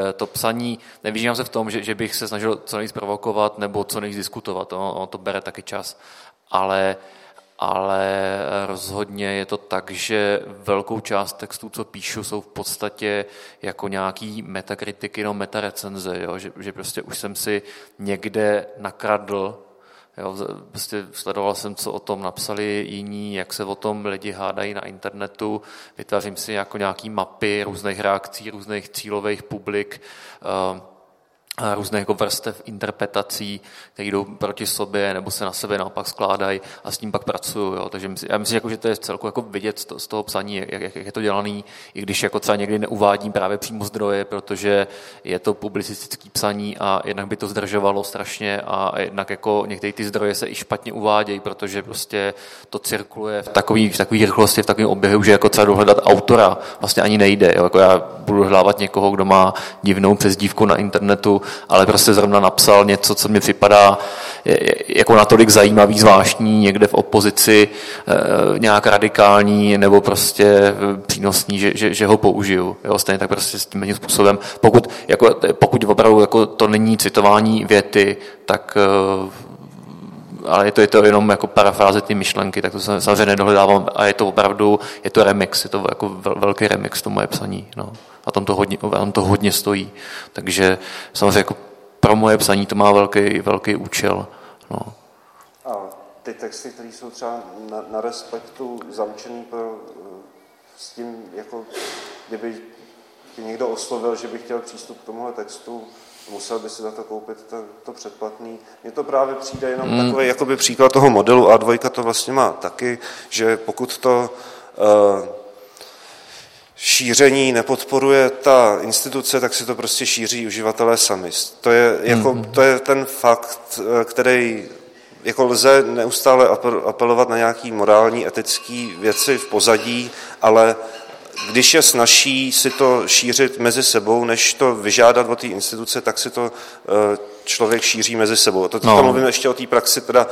e, to psaní, nevyžívám se v tom, že, že bych se snažil co nejvíc provokovat nebo co nejvíc diskutovat. No, ono to bere taky čas. Ale ale rozhodně je to tak, že velkou část textů, co píšu, jsou v podstatě jako nějaký metakritiky, no metarecenze, jo? Že, že prostě už jsem si někde nakradl Jo, prostě sledoval jsem, co o tom napsali jiní, jak se o tom lidi hádají na internetu, vytvářím si jako nějaký mapy různých reakcí, různých cílových publik, uh, různých jako vrstev interpretací, které jdou proti sobě nebo se na sebe naopak skládají a s tím pak pracuju. Jo. Takže myslím, já myslím, jako, že to je celku jako vidět z, to, z toho psaní, jak, jak, je to dělaný, i když jako třeba někdy neuvádím právě přímo zdroje, protože je to publicistický psaní a jednak by to zdržovalo strašně a jednak jako některé ty zdroje se i špatně uvádějí, protože prostě to cirkuluje v takové v takový rychlosti, v takovém oběhu, že jako třeba dohledat autora vlastně ani nejde. Jo. Jako já budu hlávat někoho, kdo má divnou přezdívku na internetu, ale prostě zrovna napsal něco, co mi připadá jako natolik zajímavý, zvláštní, někde v opozici, e, nějak radikální nebo prostě přínosný, že, že, že ho použiju. Jo, stejně tak prostě s tím způsobem. Pokud, jako, pokud opravdu jako to není citování věty, tak e, ale je to, je to jenom jako parafráze ty myšlenky, tak to samozřejmě nedohledávám a je to opravdu, je to remix, je to jako velký remix to moje psaní, no. A tam to hodně, tam to hodně stojí. Takže samozřejmě jako pro moje psaní to má velký, velký účel, no. A ty texty, které jsou třeba na, na respektu zamčený pro, s tím, jako kdyby tě někdo oslovil, že by chtěl přístup k tomuhle textu, musel by si za to koupit to, to předplatný. Mně to právě přijde jenom hmm. takový jakoby příklad toho modelu A2 to vlastně má taky, že pokud to uh, šíření nepodporuje ta instituce, tak si to prostě šíří uživatelé sami. To je, jako, hmm. to je ten fakt, eh, který jako lze neustále apelovat na nějaký morální, etický věci v pozadí, ale když je snaží si to šířit mezi sebou, než to vyžádat od té instituce, tak si to eh, člověk šíří mezi sebou. A to teďka no. mluvím ještě o té praxi teda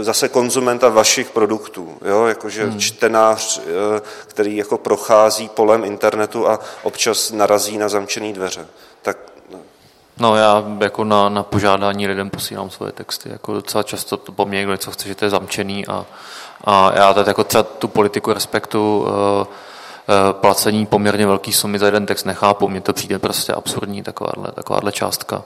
zase konzumenta vašich produktů, jo? jakože hmm. čtenář, eh, který jako prochází polem internetu a občas narazí na zamčené dveře. Tak no. no já jako na, na požádání lidem posílám svoje texty, jako docela často to po mně někdo něco chce, že to je zamčený a, a já tady jako třeba tu politiku respektu uh, Eh, placení poměrně velký sumy za jeden text nechápu. Mně to přijde prostě absurdní takováhle, takováhle částka.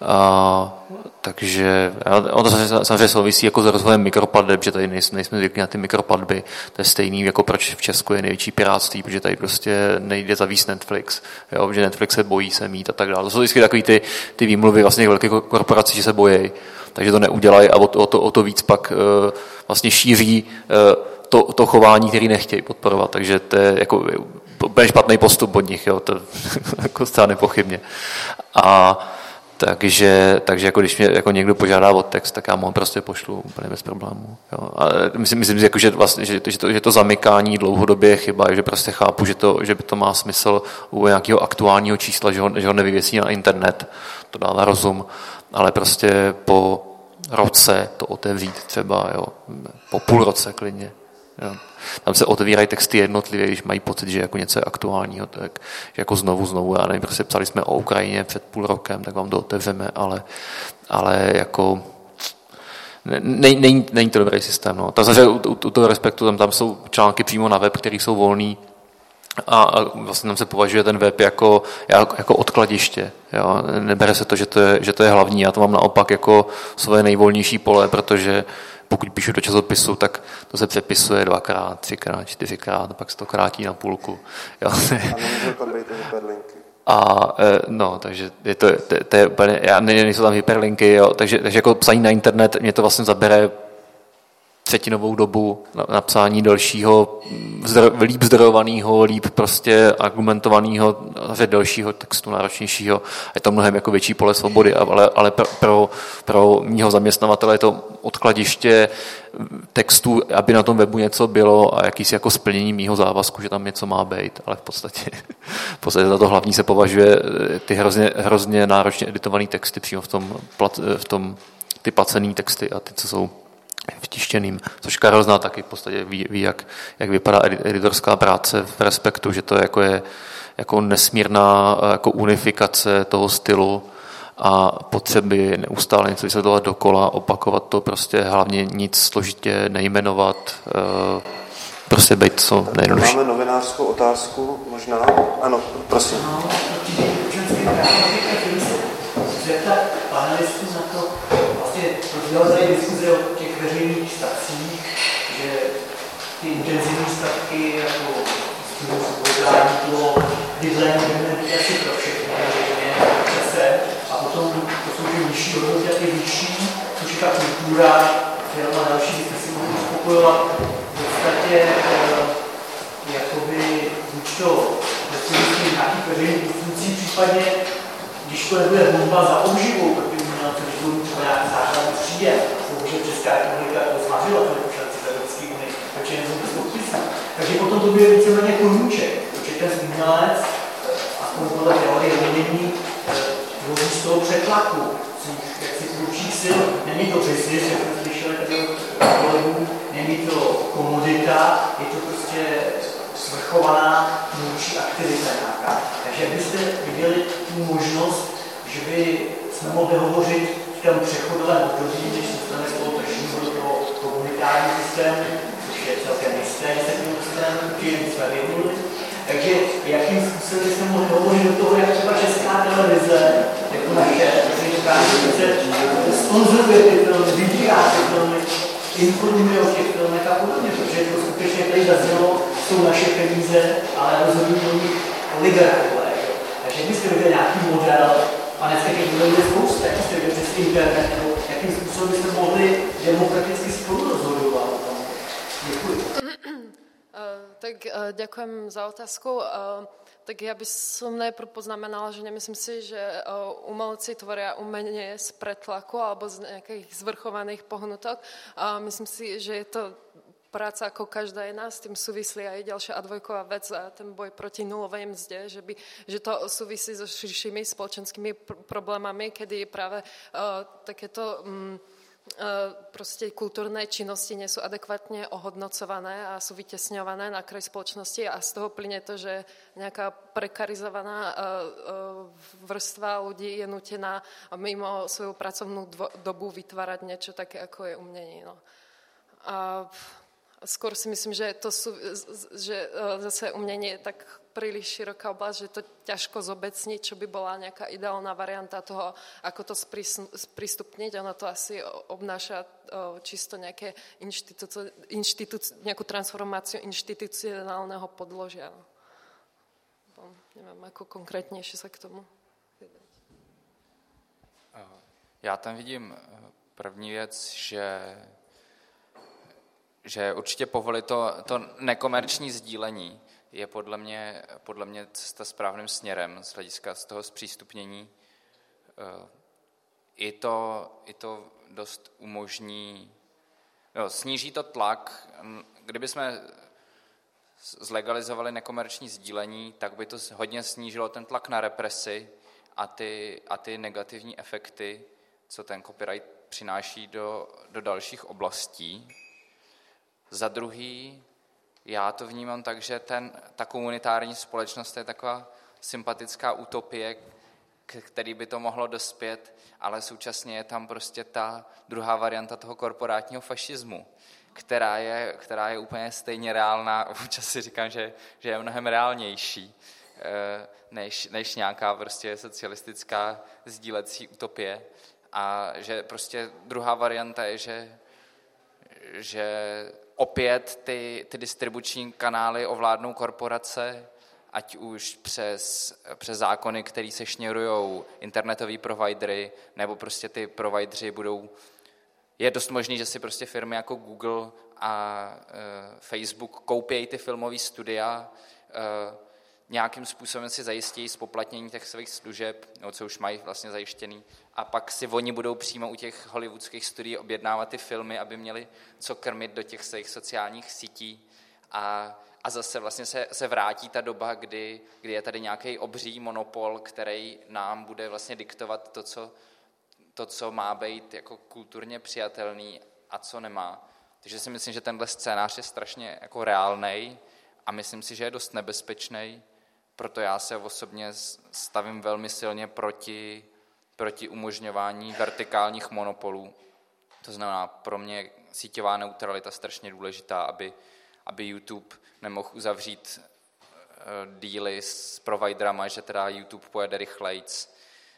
A, takže ono to samozřejmě souvisí jako s rozvojem mikroplateb, že tady nejsme, nejsme zvyklí na ty mikroplatby. To je stejný, jako proč v Česku je největší pirátství, protože tady prostě nejde zavíst Netflix, jo, že Netflix se bojí se mít a tak dále. To jsou vždycky takový ty, ty výmluvy vlastně velké korporací, že se bojí, takže to neudělají a o to, o to, o to víc pak uh, vlastně šíří uh, to, to chování, který nechtějí podporovat. Takže to je jako úplně špatný postup od nich, jo, to jako nepochybně. A takže, takže jako když mě jako někdo požádá o text, tak já mu prostě pošlu úplně bez problémů. Jo. A myslím, myslím jako, že, vlastně, že, že, to, že to zamykání dlouhodobě je chyba, že prostě chápu, že, to, že by to má smysl u nějakého aktuálního čísla, že ho, že ho nevyvěsí na internet, to dává rozum, ale prostě po roce to otevřít třeba, jo, po půl roce klidně. Tam se otevírají texty jednotlivě, když mají pocit, že jako něco je aktuálního, tak jako znovu, znovu, já nevím, prostě psali jsme o Ukrajině před půl rokem, tak vám to otevřeme, ale, ale jako není, není, není to dobrý systém. No. Takže u, u, u toho respektu tam, tam jsou články přímo na web, které jsou volný, a vlastně tam se považuje ten web jako, jako odkladiště. Jo. Nebere se to že, to je, že to je hlavní. Já to mám naopak jako svoje nejvolnější pole, protože pokud píšu do časopisu, tak to se přepisuje dvakrát, třikrát, čtyřikrát, pak se to krátí na půlku. Jo. A e, no, takže je to, to, to je úplně, já ne, nejsou tam hyperlinky, jo, takže, takže jako psaní na internet mě to vlastně zabere třetinovou dobu napsání dalšího, zdro, líp zdrojovaného, líp prostě argumentovaného, delšího textu, náročnějšího. Je to mnohem jako větší pole svobody, ale, ale pro, pro, pro mýho zaměstnavatele je to odkladiště textu, aby na tom webu něco bylo a jakýsi jako splnění mýho závazku, že tam něco má být, ale v podstatě, v podstatě za to hlavní se považuje ty hrozně, hrozně náročně editované texty přímo v tom, v tom ty placené texty a ty, co jsou vtištěným, což Karel zná taky v podstatě ví, ví jak, jak vypadá editorská práce v respektu, že to jako je jako nesmírná jako unifikace toho stylu a potřeby neustále něco vysvětlovat dokola, opakovat to prostě hlavně nic složitě nejmenovat, eh, prostě být co nejjednodušší. Máme novinářskou otázku, možná? Ano, prosím. No, zeptat panelistů na to, vlastně tady diskuze o veřejných stacích, že ty intenzivní statky jako spoludání toho bydlení by asi pro všechny čase a potom to jsou ty nižší hodnoty a ty vyšší, což je ta kultura, film a další, byste si mohli uspokojovat. V podstatě eh, jakoby buď to prostřednictvím nějakých veřejných institucí, případně když to nebude bomba za obživou, protože umělce, když budou třeba nějaký základní příjem, bohužel Česká republika to zmařila ten šanci v Evropské unii, takže nejsou bez podpisů. Takže potom to bude víceméně koníček, protože ten umělec, aspoň podle teorie umění, vozí z toho tlaku jak si tvůrčích sil. Není to business, jak jsme slyšeli tady kolegů, není to komodita, je to prostě svrchovaná tvůrčí aktivita nějaká. Takže byste viděli tu možnost, že by jsme mohli hovořit v tom přechodovém období, když se stane z toho tržního do toho komunitárního systému, což je celkem jisté, že se tomu systému určitě jsme vyhnuli, takže jakým způsobem jsme mohli hovořit do toho, jak třeba česká televize, jako naše, dokáže se sponzoruje ty filmy, vybírá ty filmy, informuje o těch filmech a podobně, protože to skutečně tady zaznělo, jsou naše peníze, ale rozhodují o nich oligarchové. Takže byste viděli nějaký model, a dneska těch modelů je spousta, jak jste viděli přes internet, nebo jakým způsobem byste mohli demokraticky spolu rozhodovat. Děkuji. Tak eh, ďakujem za otázku. Eh, tak ja by som najprv poznamenala, že nemyslím si, že eh, umelci tvoria umenie z pretlaku alebo z nejakých zvrchovaných pohnutok. Myslím si, že je to práca ako každá jedna, s tým súvislí aj ďalšia advojková vec a ten boj proti nulovej mzde, že, by, že to súvisí so širšími spoločenskými pr- problémami, kedy práve uh, takéto um, E, prostě kulturné činnosti nie sú adekvátne ohodnocované a sú vytesňované na kraj spoločnosti a z toho plyne to, že nejaká prekarizovaná e, vrstva ľudí je nutená mimo svoju pracovnú dobu vytvárať niečo také, ako je umění. No. A skôr si myslím, že, to sú, že zase umění je tak príliš široká oblasť, že to ťažko zobecniť, čo by bola nejaká ideálna varianta toho, ako to sprístupniť. Ono to asi obnáša čisto nejaké inštituci, nejakú transformáciu inštitucionálneho podložia. No, nevím, jako konkrétnější se k tomu. Já tam vidím eh, první věc, že, že určitě povolit to, to nekomerční sdílení je podle mě, podle mě cesta správným směrem z hlediska z toho zpřístupnění. Eh, I to, i to dost umožní, no, sníží to tlak. Kdyby jsme zlegalizovali nekomerční sdílení, tak by to hodně snížilo ten tlak na represi a ty, a ty negativní efekty, co ten copyright přináší do, do dalších oblastí. Za druhý, já to vnímám tak, že ten, ta komunitární společnost je taková sympatická utopie, k který by to mohlo dospět, ale současně je tam prostě ta druhá varianta toho korporátního fašismu, která je, která je úplně stejně reálná. Občas si říkám, že, že je mnohem reálnější eh, než, než nějaká prostě socialistická sdílecí utopie. A že prostě druhá varianta je, že, že opět ty, ty distribuční kanály ovládnou korporace, ať už přes, přes zákony, které se šněrují internetový providery, nebo prostě ty provideři budou... Je dost možný, že si prostě firmy jako Google a e, Facebook koupějí ty filmové studia, e, nějakým způsobem si zajistí spoplatnění těch svých služeb, no, co už mají vlastně zajištěný, a pak si oni budou přímo u těch hollywoodských studií objednávat ty filmy, aby měli co krmit do těch svých sociálních sítí a, a zase vlastně se, se vrátí ta doba, kdy, kdy je tady nějaký obří monopol, který nám bude vlastně diktovat to, co, to, co má být jako kulturně přijatelný a co nemá. Takže si myslím, že tenhle scénář je strašně jako reálný a myslím si, že je dost nebezpečný proto já se osobně stavím velmi silně proti, proti umožňování vertikálních monopolů. To znamená, pro mě síťová neutralita strašně důležitá, aby, aby YouTube nemohl uzavřít uh, díly s providerama, že teda YouTube pojede rychlejc.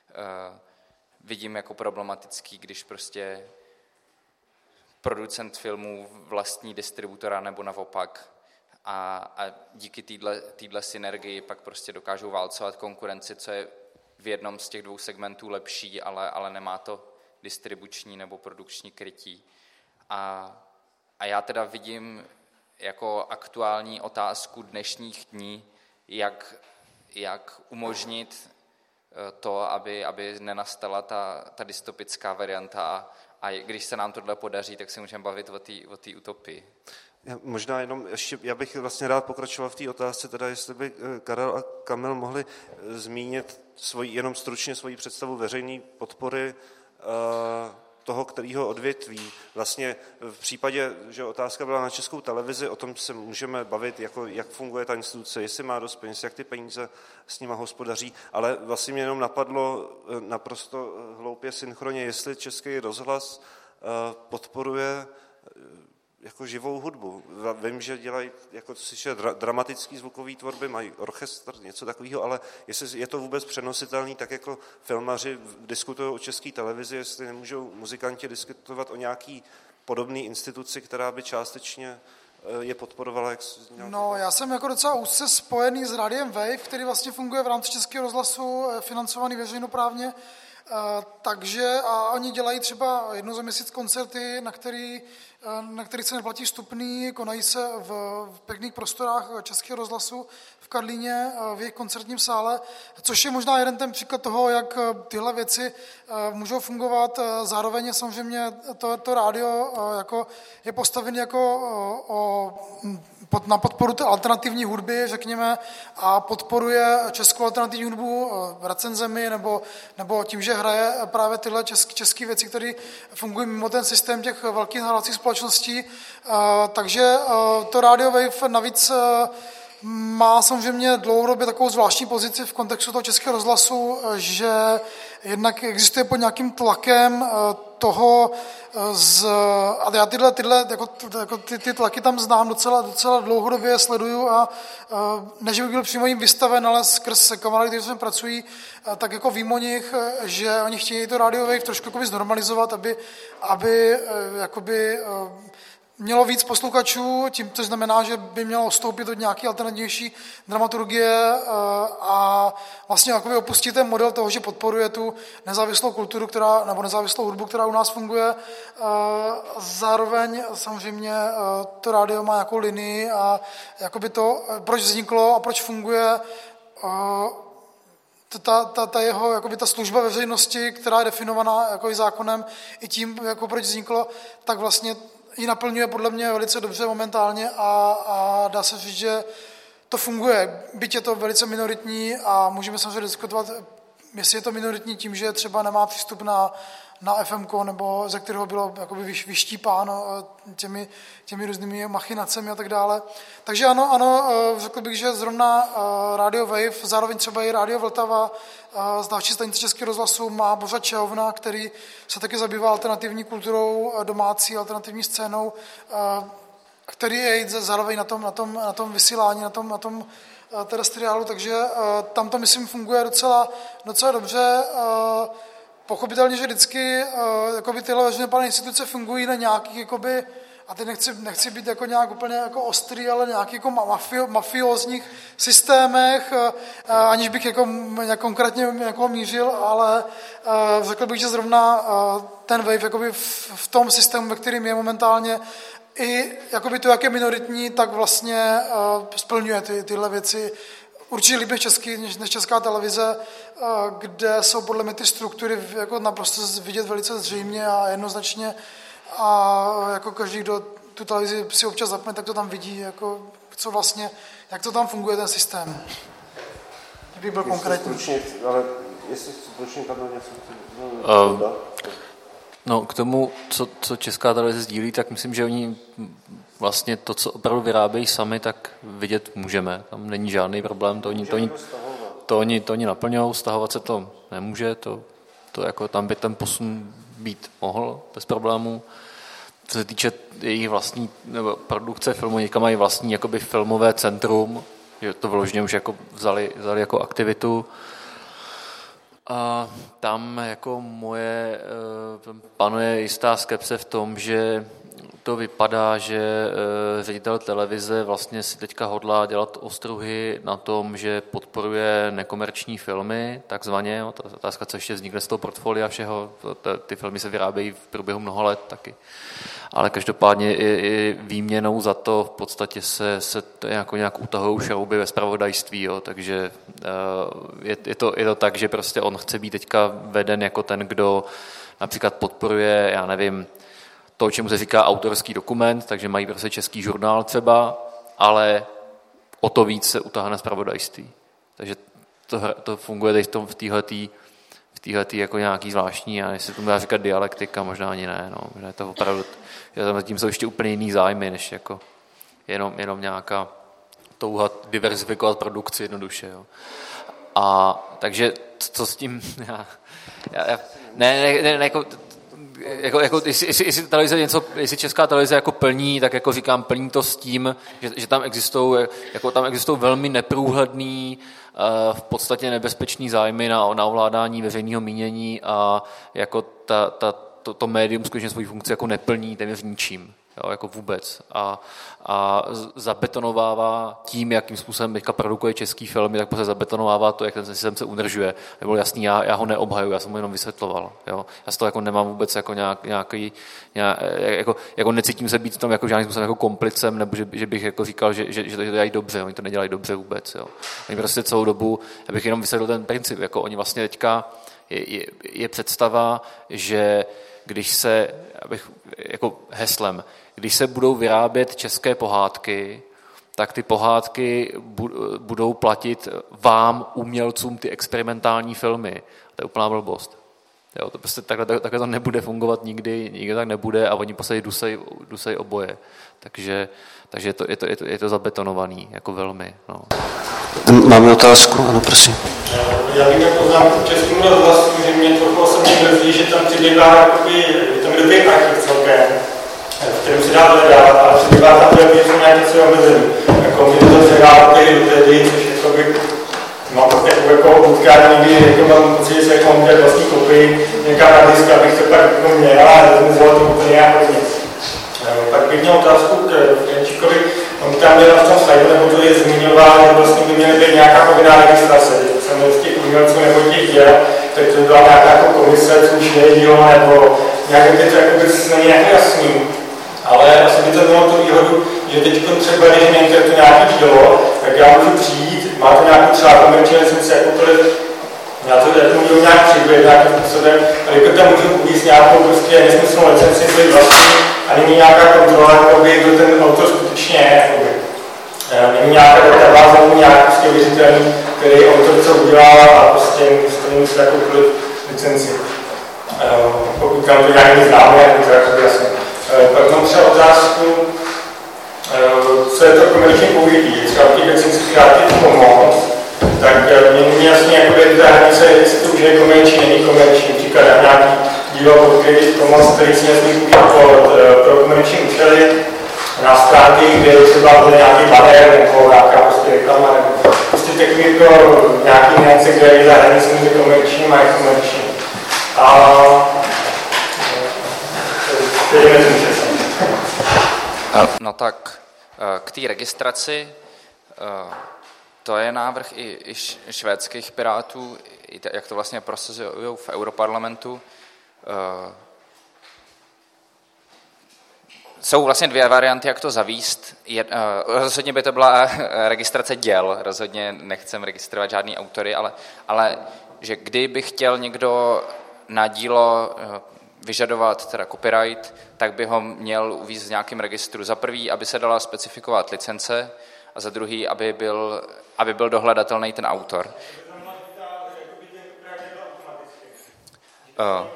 Uh, vidím jako problematický, když prostě producent filmů vlastní distributora nebo naopak a, a díky téhle synergii pak prostě dokážou válcovat konkurenci, co je v jednom z těch dvou segmentů lepší, ale, ale nemá to distribuční nebo produkční krytí. A, a já teda vidím jako aktuální otázku dnešních dní, jak, jak umožnit eh, to, aby, aby nenastala ta, ta dystopická varianta a, a když se nám tohle podaří, tak se můžeme bavit o té utopii. Možná jenom ještě, já bych vlastně rád pokračoval v té otázce, teda jestli by eh, Karel a Kamil mohli eh, zmínit svoji, jenom stručně svoji představu veřejné podpory uh, toho, kterého odvětví. Vlastně v případě, že otázka byla na českou televizi, o tom se můžeme bavit, jako, jak funguje ta instituce, jestli má dost peněz, jak ty peníze s nima hospodaří, ale vlastně mě jenom napadlo naprosto hloupě synchronně, jestli český rozhlas podporuje jako živou hudbu. Vím, že dělají jako slyše, dramatický zvukový tvorby, mají orchestr, něco takového, ale jestli je to vůbec přenositelný, tak jako filmaři diskutují o české televizi, jestli nemůžou muzikanti diskutovat o nějaký podobné instituci, která by částečně eh, je podporovala? Jak no, já jsem jako docela úzce spojený s Radiem Wave, který vlastně funguje v rámci Českého rozhlasu, financovaný veřejnoprávně, eh, takže a oni dělají třeba jednou za měsíc koncerty, na který Eh, na kterých se neplatí vstupný, konají se v, v pěkných prostorách Českého rozhlasu v Karlíně eh, v jejich koncertním sále, což je možná jeden ten příklad toho, jak eh, tyhle věci můžou fungovat. Zároveň je samozřejmě to, to rádio jako, je postavené jako o, pod, na podporu té alternativní hudby, řekněme, a podporuje českou alternativní hudbu recenzemi nebo, nebo tím, že hraje právě tyhle české české věci, které fungují mimo ten systém těch velkých hracích společností. Takže to Radio Wave navíc má samozřejmě dlouhodobě takovou zvláštní pozici v kontextu toho českého rozhlasu, že jednak existuje pod nějakým tlakem eh, toho, eh, z, a já tyhle, tyhle jako, jako ty, ty, tlaky tam znám docela, docela dlouhodobě, sleduju a eh, než bych byl přímo jim vystaven, ale skrz kamarády, kteří tam pracují, tak jako vím o nich, že oni chtějí to Radio Wave trošku znormalizovat, aby, aby jakoby, mělo víc posluchačů, tím to znamená, že by mělo vstoupit od nějaké alternativnější dramaturgie eh, a vlastně jakoby opustit ten model toho, že podporuje tu nezávislou kulturu, která, nebo nezávislou hudbu, která u nás funguje. Eh, zároveň samozřejmě eh, to rádio má nějakou linii a jakoby to, proč vzniklo a proč funguje, ta, ta, ta jeho, jakoby ta služba veřejnosti, která je definovaná jako i zákonem, i tím, jako proč vzniklo, tak vlastně ji naplňuje podle mě velice dobře momentálně a, a dá se říct, že to funguje. Byť je to velice minoritní a můžeme samozřejmě diskutovat, jestli je to minoritní tím, že třeba nemá přístup na, na FM, nebo ze kterého bylo jakoby vyštípáno eh, těmi, těmi různými machinacemi a tak dále. Takže ano, ano, eh, řekl bych, že zrovna eh, Radio Wave, zároveň třeba i Radio Vltava, z další stanice Českého rozhlasu má Bořa Čehovna, který se taky zabývá alternativní kulturou, domácí alternativní scénou, který je zároveň na tom, na tom, na tom vysílání, na tom, na tom terestriálu, takže tam to, myslím, funguje docela, docela dobře. Pochopitelně, že vždycky jakoby tyhle veřejné instituce fungují na nějakých jakoby, a teď nechci, nechci být jako nějak úplně jako ostrý, ale nějaký jako mafio, mafiozních systémech, aniž bych jako nějak konkrétně jako mířil, ale řekl bych, že zrovna ten wave jakoby v, v tom systému, ve kterým je momentálně, i jakoby to, jak je minoritní, tak vlastně splňuje ty, tyhle věci. Určitě líbí český, než česká televize, kde jsou podle mě ty struktury jako naprosto vidět velice zřejmě a jednoznačně a jako každý, kdo tu televizi si občas zapne, tak to tam vidí, jako co vlastně, jak to tam funguje ten systém. Kdyby byl konkrétní. ale jestli stručně tam něco uh, No, k tomu, co, co česká televize sdílí, tak myslím, že oni vlastně to, co opravdu vyrábějí sami, tak vidět můžeme. Tam není žádný problém, to oni, to oni, to oni, to oni naplňují, stahovat se to nemůže, to, to jako tam by ten posun být mohl bez problémů. Co se týče jejich vlastní nebo produkce filmu, někam mají vlastní jakoby filmové centrum, že to vložně už jako vzali, vzali jako aktivitu. A tam jako moje eh, panuje jistá skepse v tom, že to vypadá, že eh, ředitel televize vlastně si teďka hodlá dělat ostruhy na tom, že podporuje nekomerční filmy, takzvaně. Ta otázka, co ještě vznikne z toho portfolia všeho, ty filmy se vyrábějí v průběhu mnoha let taky. Ale každopádně i, i výměnou za to v podstatě se, se jako nějak utahují šrouby ve spravodajství, jo. takže eh, je, je, to, je to tak, že prostě on chce být teďka veden jako ten, kdo například podporuje, já nevím, to, čemu se říká autorský dokument, takže mají prostě český žurnál třeba, ale o to víc se utáhne zpravodajství. Takže to, to funguje teď v téhletý v téhletý jako nějaký zvláštní, a jestli to dá říkat dialektika, možná ani ne, no, možná je to opravdu, že tam tím jsou ještě úplně jiný zájmy, než jako jenom, jenom nějaká touha diverzifikovat produkci jednoduše. Jo. A takže co s tím, já, já, ne, ne, ne, ne jako, jako, jako jestli, jestli, jestli, televize něco, jestli česká televize jako plní, tak jako říkám, plní to s tím, že, že tam existují jako tam existují velmi neprůhledný, uh, v podstatě nebezpečný zájmy na, na ovládání veřejného mínění a jako ta, ta, to, to médium skutečně svoji funkci jako neplní téměř ničím jo, jako vůbec. A, a zabetonovává tím, jakým způsobem teďka produkuje český filmy, tak prostě zabetonovává to, jak ten systém se udržuje. Nebylo jasný, já, já ho neobhaju, já jsem ho jenom vysvětloval. Jo. Já toho jako nemám vůbec jako nějak, nějaký, nějak, jako, jako, necítím se být v tom jako žádným způsobem jako komplicem, nebo že, že bych jako říkal, že, že, že to dělají dobře, oni to nedělají dobře vůbec. Jo. Oni prostě celou dobu, já bych jenom vysvětlil ten princip, jako oni vlastně teďka je, je, je představa, že když se, abych, jako heslem, když se budou vyrábět české pohádky, tak ty pohádky budou platit vám, umělcům, ty experimentální filmy. To je úplná blbost. Jo, to prostě takhle, takhle to nebude fungovat nikdy, nikdy tak nebude a oni prostě dusej, dusej oboje. Takže, takže je, to, je, to, je, to, je to zabetonovaný, jako velmi. No. Máme otázku, ano, prosím. Já bych jako poznám k českému rozhlasu, že mě trochu osobně mrzí, že tam přibývá, jakoby, tam dobrý archiv celkem kterým se dá hledat, ale přibývá tam to, že jsou nějaké své omezení. Jako mě to předá tedy do tedy, což jako by mám tak jako, jako utkání někdy, jako mám pocit, že se jako mám vlastní kopii někam na disk, abych to pak jako měl a nezmizel to úplně nějak hodně. Pak bych měl otázku k Jančíkovi, on tam byl v tom slajdu, nebo to je zmiňoval, že vlastně by měly být nějaká povinná registrace, jsem z těch umělců nebo těch děl, tak to byla nějaká jako komise, což je dílo, nebo nějaké to jako není nějak jasný ale asi by to mělo tu výhodu, že teď třeba, když mě to nějaký dílo, tak já můžu přijít, má to nějakou třeba komerční licenci, jakoukoliv, já to jako můžu nějak přibět nějakým způsobem, a jako tam můžu uvíct nějakou prostě nesmyslnou licenci svoji vlastní a není nějaká kontrola, jakoby, kdo ten autor skutečně je. Jakoby. Eh, není nějaká databáze, není nějaký prostě věřitelný, který autor co udělá a prostě musí jakoukoliv licenci. Eh, pokud tam to nějaký známe, tak to jasně. Eh, pak mám třeba otázku, eh, co je to komerční použití. Třeba v těch věcích Creative pomoc, tak eh, mě není jasně, jak je ta hranice, jestli to už je komerční, není komerční. Příklad nějaký dílo pod Creative Commons, který si nesmí použít pro komerční účely, na stránky, kde třeba byl nějaký banner nebo nějaká prostě reklama, nebo prostě takový jako nějaký hranice, kde je za hranice mezi komerčním a nekomerčním. A No tak eh, k té registraci, eh, to je návrh i, švédských pirátů, jak to vlastně prosazují v Europarlamentu. Eh, jsou vlastně dvě varianty, jak to zavíst. rozhodně by to byla registrace děl, rozhodně nechcem registrovat žádný autory, ale, ale že kdyby chtěl někdo na dílo vyžadovat teda copyright, tak by ho měl uvízt v nějakém registru. Za prvý, aby se dala specifikovat licence a za druhý, aby byl, aby byl dohledatelný ten autor. Eh,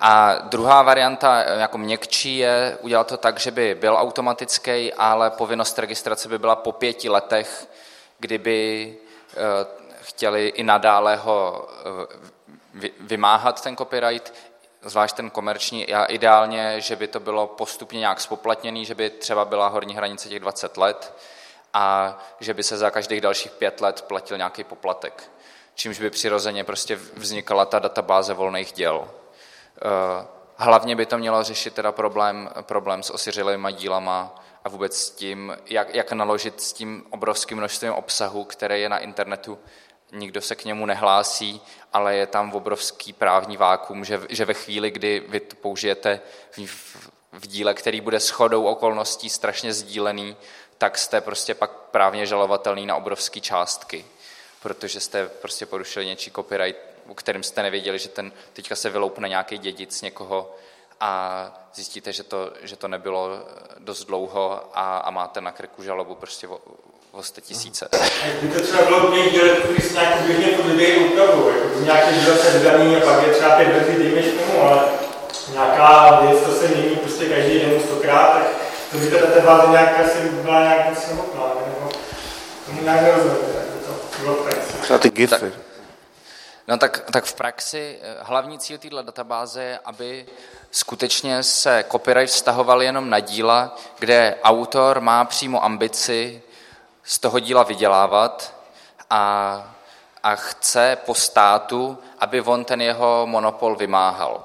a druhá varianta, jako měkčí, je udělat to tak, že by byl automatický, ale povinnost registrace by byla po pěti letech, kdyby eh, chtěli i nadále ho eh, vymáhat ten copyright, zvlášť ten komerční, a ideálně, že by to bylo postupně nějak spoplatněný, že by třeba byla horní hranice těch 20 let a že by se za každých dalších pět let platil nějaký poplatek, čímž by přirozeně prostě vznikala ta databáze volných děl. Eh, hlavně by to mělo řešit teda problém, problém s osiřelými dílama a vůbec s tím, jak, jak naložit s tím obrovským množstvím obsahu, které je na internetu nikdo se k němu nehlásí, ale je tam obrovský právní vákum, že, že ve chvíli, kdy vy to použijete v, v díle, který bude shodou okolností strašně sdílený, tak jste prostě pak právně žalovatelný na obrovské částky, protože jste prostě porušili něčí copyright, u kterým jste nevěděli, že ten teďka se vyloupne nějaký dědic někoho a zjistíte, že to, že to nebylo dost dlouho a, a máte na krku žalobu prostě o, o 100 tisíce. By to třeba bylo mě dělat, když se nějakou běžně podlivě úpravu, jako nějaký díl se vydaný a pak je třeba pět verzí, dejme tomu, ale nějaká věc, to se mění prostě každý den stokrát, tak to by ta databáze nějak asi byla nějak moc samotná, nebo tomu nějak nerozumím, to bylo v praxi. Třeba ty gify. Tak, no tak, tak v praxi eh, hlavní cíl této databáze je, aby skutečně se copyright vztahoval jenom na díla, kde autor má přímo ambici z toho díla vydělávat a, a chce po státu, aby on ten jeho monopol vymáhal.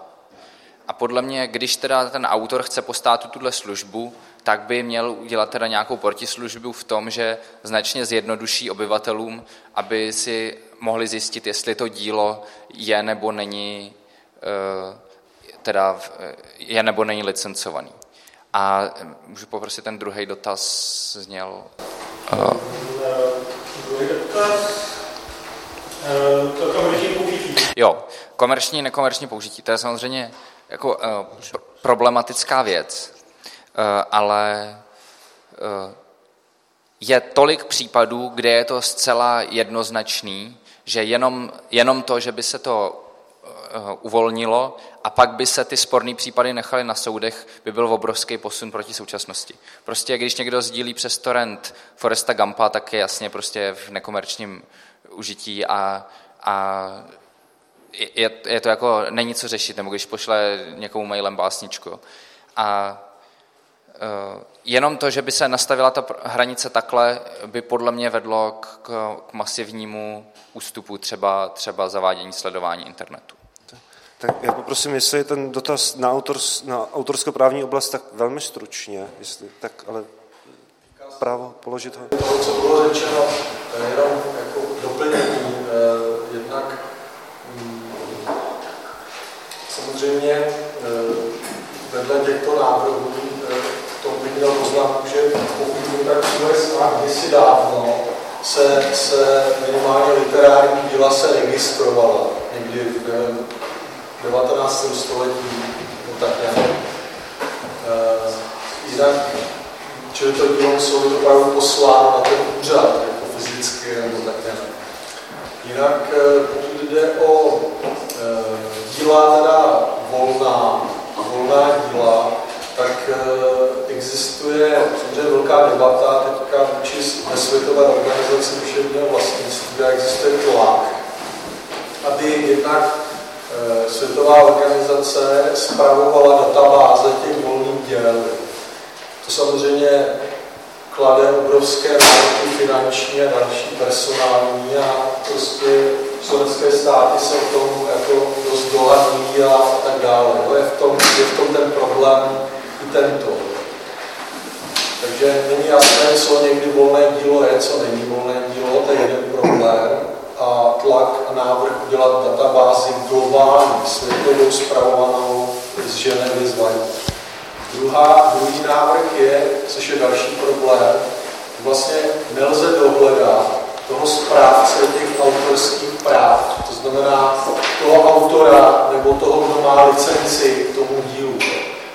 A podle mě, když teda ten autor chce po státu tuhle službu, tak by měl udělat teda nějakou protislužbu v tom, že značně zjednoduší obyvatelům, aby si mohli zjistit, jestli to dílo je nebo není, eh, teda je nebo není licencovaný. A můžu poprosit ten druhý dotaz zněl. Jo, komerční, nekomerční použití. To je samozřejmě jako uh, problematická věc, uh, ale uh, je tolik případů, kde je to zcela jednoznačný, že jenom, jenom to, že by se to uvolnilo a pak by se ty sporné případy nechaly na soudech, by byl obrovský posun proti současnosti. Prostě když někdo sdílí přes torrent Foresta Gampa, tak je jasně prostě v nekomerčním užití a, a je, je to jako, není co řešit, nebo když pošle někomu mailem básničku. A uh, jenom to, že by se nastavila ta hranice takhle, by podle mě vedlo k, k, k masivnímu ústupu třeba, třeba zavádění sledování internetu. Tak já poprosím, jestli je ten dotaz na, autors, na autorskoprávní oblast, tak velmi stručně, jestli, tak ale právo položit ho. To, co bylo řečeno, jenom jako doplnění, eh, jednak hm, samozřejmě eh, vedle těchto návrhů eh, to bych měl poznámku, že pokud vím, tak USA kdysi dávno se, se minimálně literární díla se registrovala někdy v 19. století, tak nějak. E, jinak, čili to dílo být opravdu posláno na ten úřad, jako fyzicky nebo tak nějak. Jinak, e, pokud jde o e, díla teda volná volná díla, tak existuje samozřejmě velká debata teďka vůči světové organizaci duševního vlastnictví a existuje tlak, aby jednak Eh, Světová organizace zpravovala databáze těch volných děl. To samozřejmě klade obrovské nároky finanční a další personální a prostě slovenské státy se o tom jako dost dohadují a tak dále. To je v tom, je v tom ten problém i tento. Takže není jasné, co někdy volné dílo je, co není volné dílo, to je jeden problém a tlak a návrh udělat databázi globální, světovou zpravovanou z Ženevy z Druhá, druhý návrh je, což je další problém, vlastně nelze dohledat toho správce těch autorských práv, to znamená toho autora nebo toho, kdo má licenci k tomu dílu.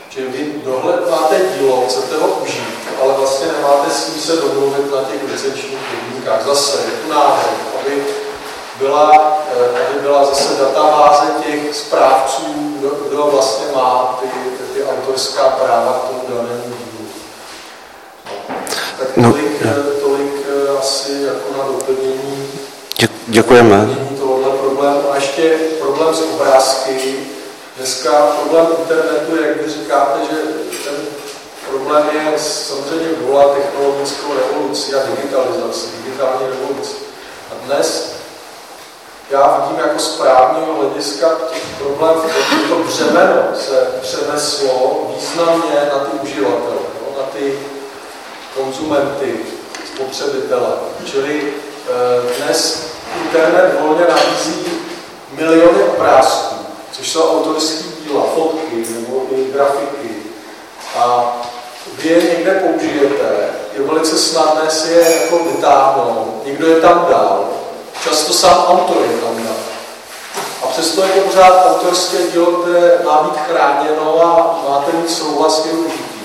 Že vy dohled máte dílo, chcete ho užít, ale vlastně nemáte s kým se domluvit na těch licenčních podmínkách. Zase je tu návrh, aby byla, eh, aby byla zase databáze těch správců, kdo, kdo vlastně má ty, ty, ty autorská práva k tomu danému dílu. No. Tak tolik, no. tolik eh, asi jako na doplnění. Děkujeme. Doplnění tohohle problému. A ještě problém s obrázky. Dneska problém internetu, jak vy říkáte, že ten problém je samozřejmě volá technologickou revoluci a digitalizaci, digitální revoluci. A dnes já vidím jako správního hlediska problém v tom, že to břemeno se přeneslo významně na ty uživatele, no, na ty konzumenty, spotřebitele. Čili e, dnes internet volně nabízí miliony obrázků, což jsou autorské díla, fotky nebo i grafiky. A vy je někde použijete, je velice snadné si je jako vytáhnout, někdo je tam dál, Často sám autor je tam dal. A přesto je to pořád autorské dílo, které má být chráněno a máte mít souhlas k užití.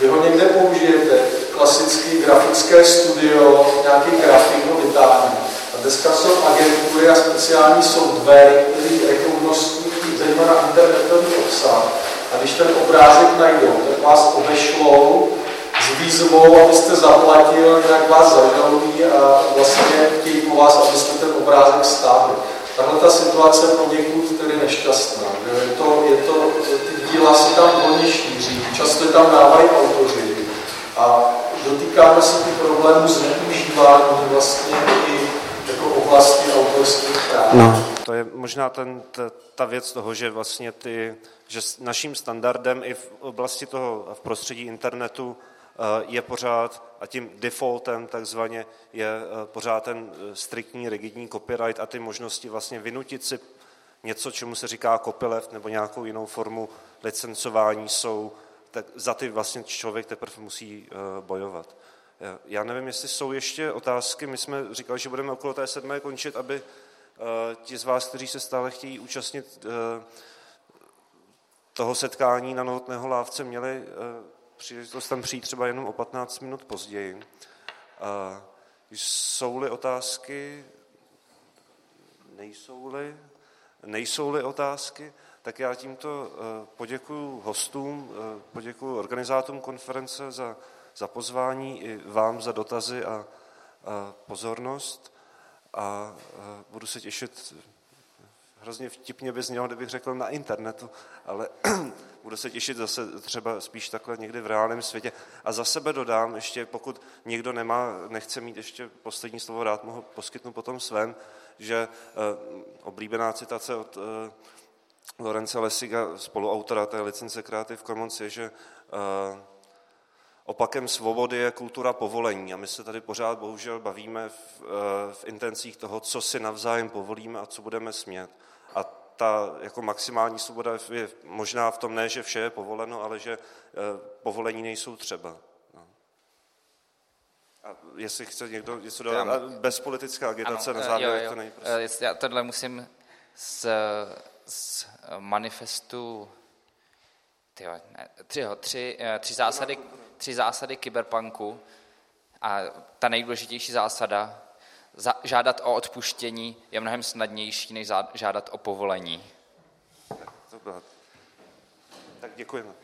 Vy ho někde použijete, klasický grafické studio, nějaký grafik ho vytáhne. A dneska jsou agentury a speciální software, který rekognostují zejména internetový obsah. A když ten obrázek najdou, tak vás obešlou s výzvou, abyste zaplatil, jak vás zažalují a vlastně chtějí po vás, abyste ten obrázek stáhli. Tahle ta situace poněkud tedy nešťastná. Je to, je to, ty díla se tam volně šíří, často tam dávají autoři a dotýkáme se těch problémů zneužívání vlastně i jako oblasti autorských práv. No, to je možná ten, ta, ta věc toho, že vlastně ty, že naším standardem i v oblasti toho, v prostředí internetu je pořád, a tím defaultem takzvaně je eh, pořád ten eh, striktní, rigidní copyright a ty možnosti vlastně vynutit si něco, čemu se říká copyleft nebo nějakou jinou formu licencování jsou, tak za ty vlastně člověk teprve musí bojovat. Já nevím, jestli jsou ještě otázky. My jsme říkali, že budeme okolo té sedmé končit, aby ti z vás, kteří se stále chtějí účastnit toho setkání na novotného lávce, měli příležitost tam přijít třeba jenom o 15 minut později. Jsou-li otázky? Nejsou-li? Nejsou-li otázky? Tak já tímto eh, poděkuji hostům, eh, poděkuji organizátorům konference za, za pozvání i vám za dotazy a, a pozornost a eh, budu se těšit hrozně vtipně by znělo, kdybych řekl na internetu, ale budu se těšit zase třeba spíš takhle někdy v reálném světě. A za sebe dodám ještě, pokud někdo nemá, nechce mít ještě poslední slovo, rád mu ho poskytnu potom svém, že uh, oblíbená citace od uh, Lorence Lesiga, spoluautora té licence Creative Commons, je, že uh, Opakem svobody je kultura povolení a my se tady pořád bohužel bavíme v, v intencích toho, co si navzájem povolíme a co budeme smět. Ta jako maximální svoboda je možná v tom ne, že vše je povoleno, ale že eh, povolení nejsou třeba. No. A jestli chce někdo něco dodat, bez politická agitace ano, na závěr, jo, jo. to není prostě. Já tohle musím z, z manifestu tyjo, ne, tři, tři, eh, tři, zásady, tři zásady kyberpunku a ta nejdůležitější zásada žádat o odpuštění je mnohem snadnější, než žádat o povolení. Tak, tak děkujeme.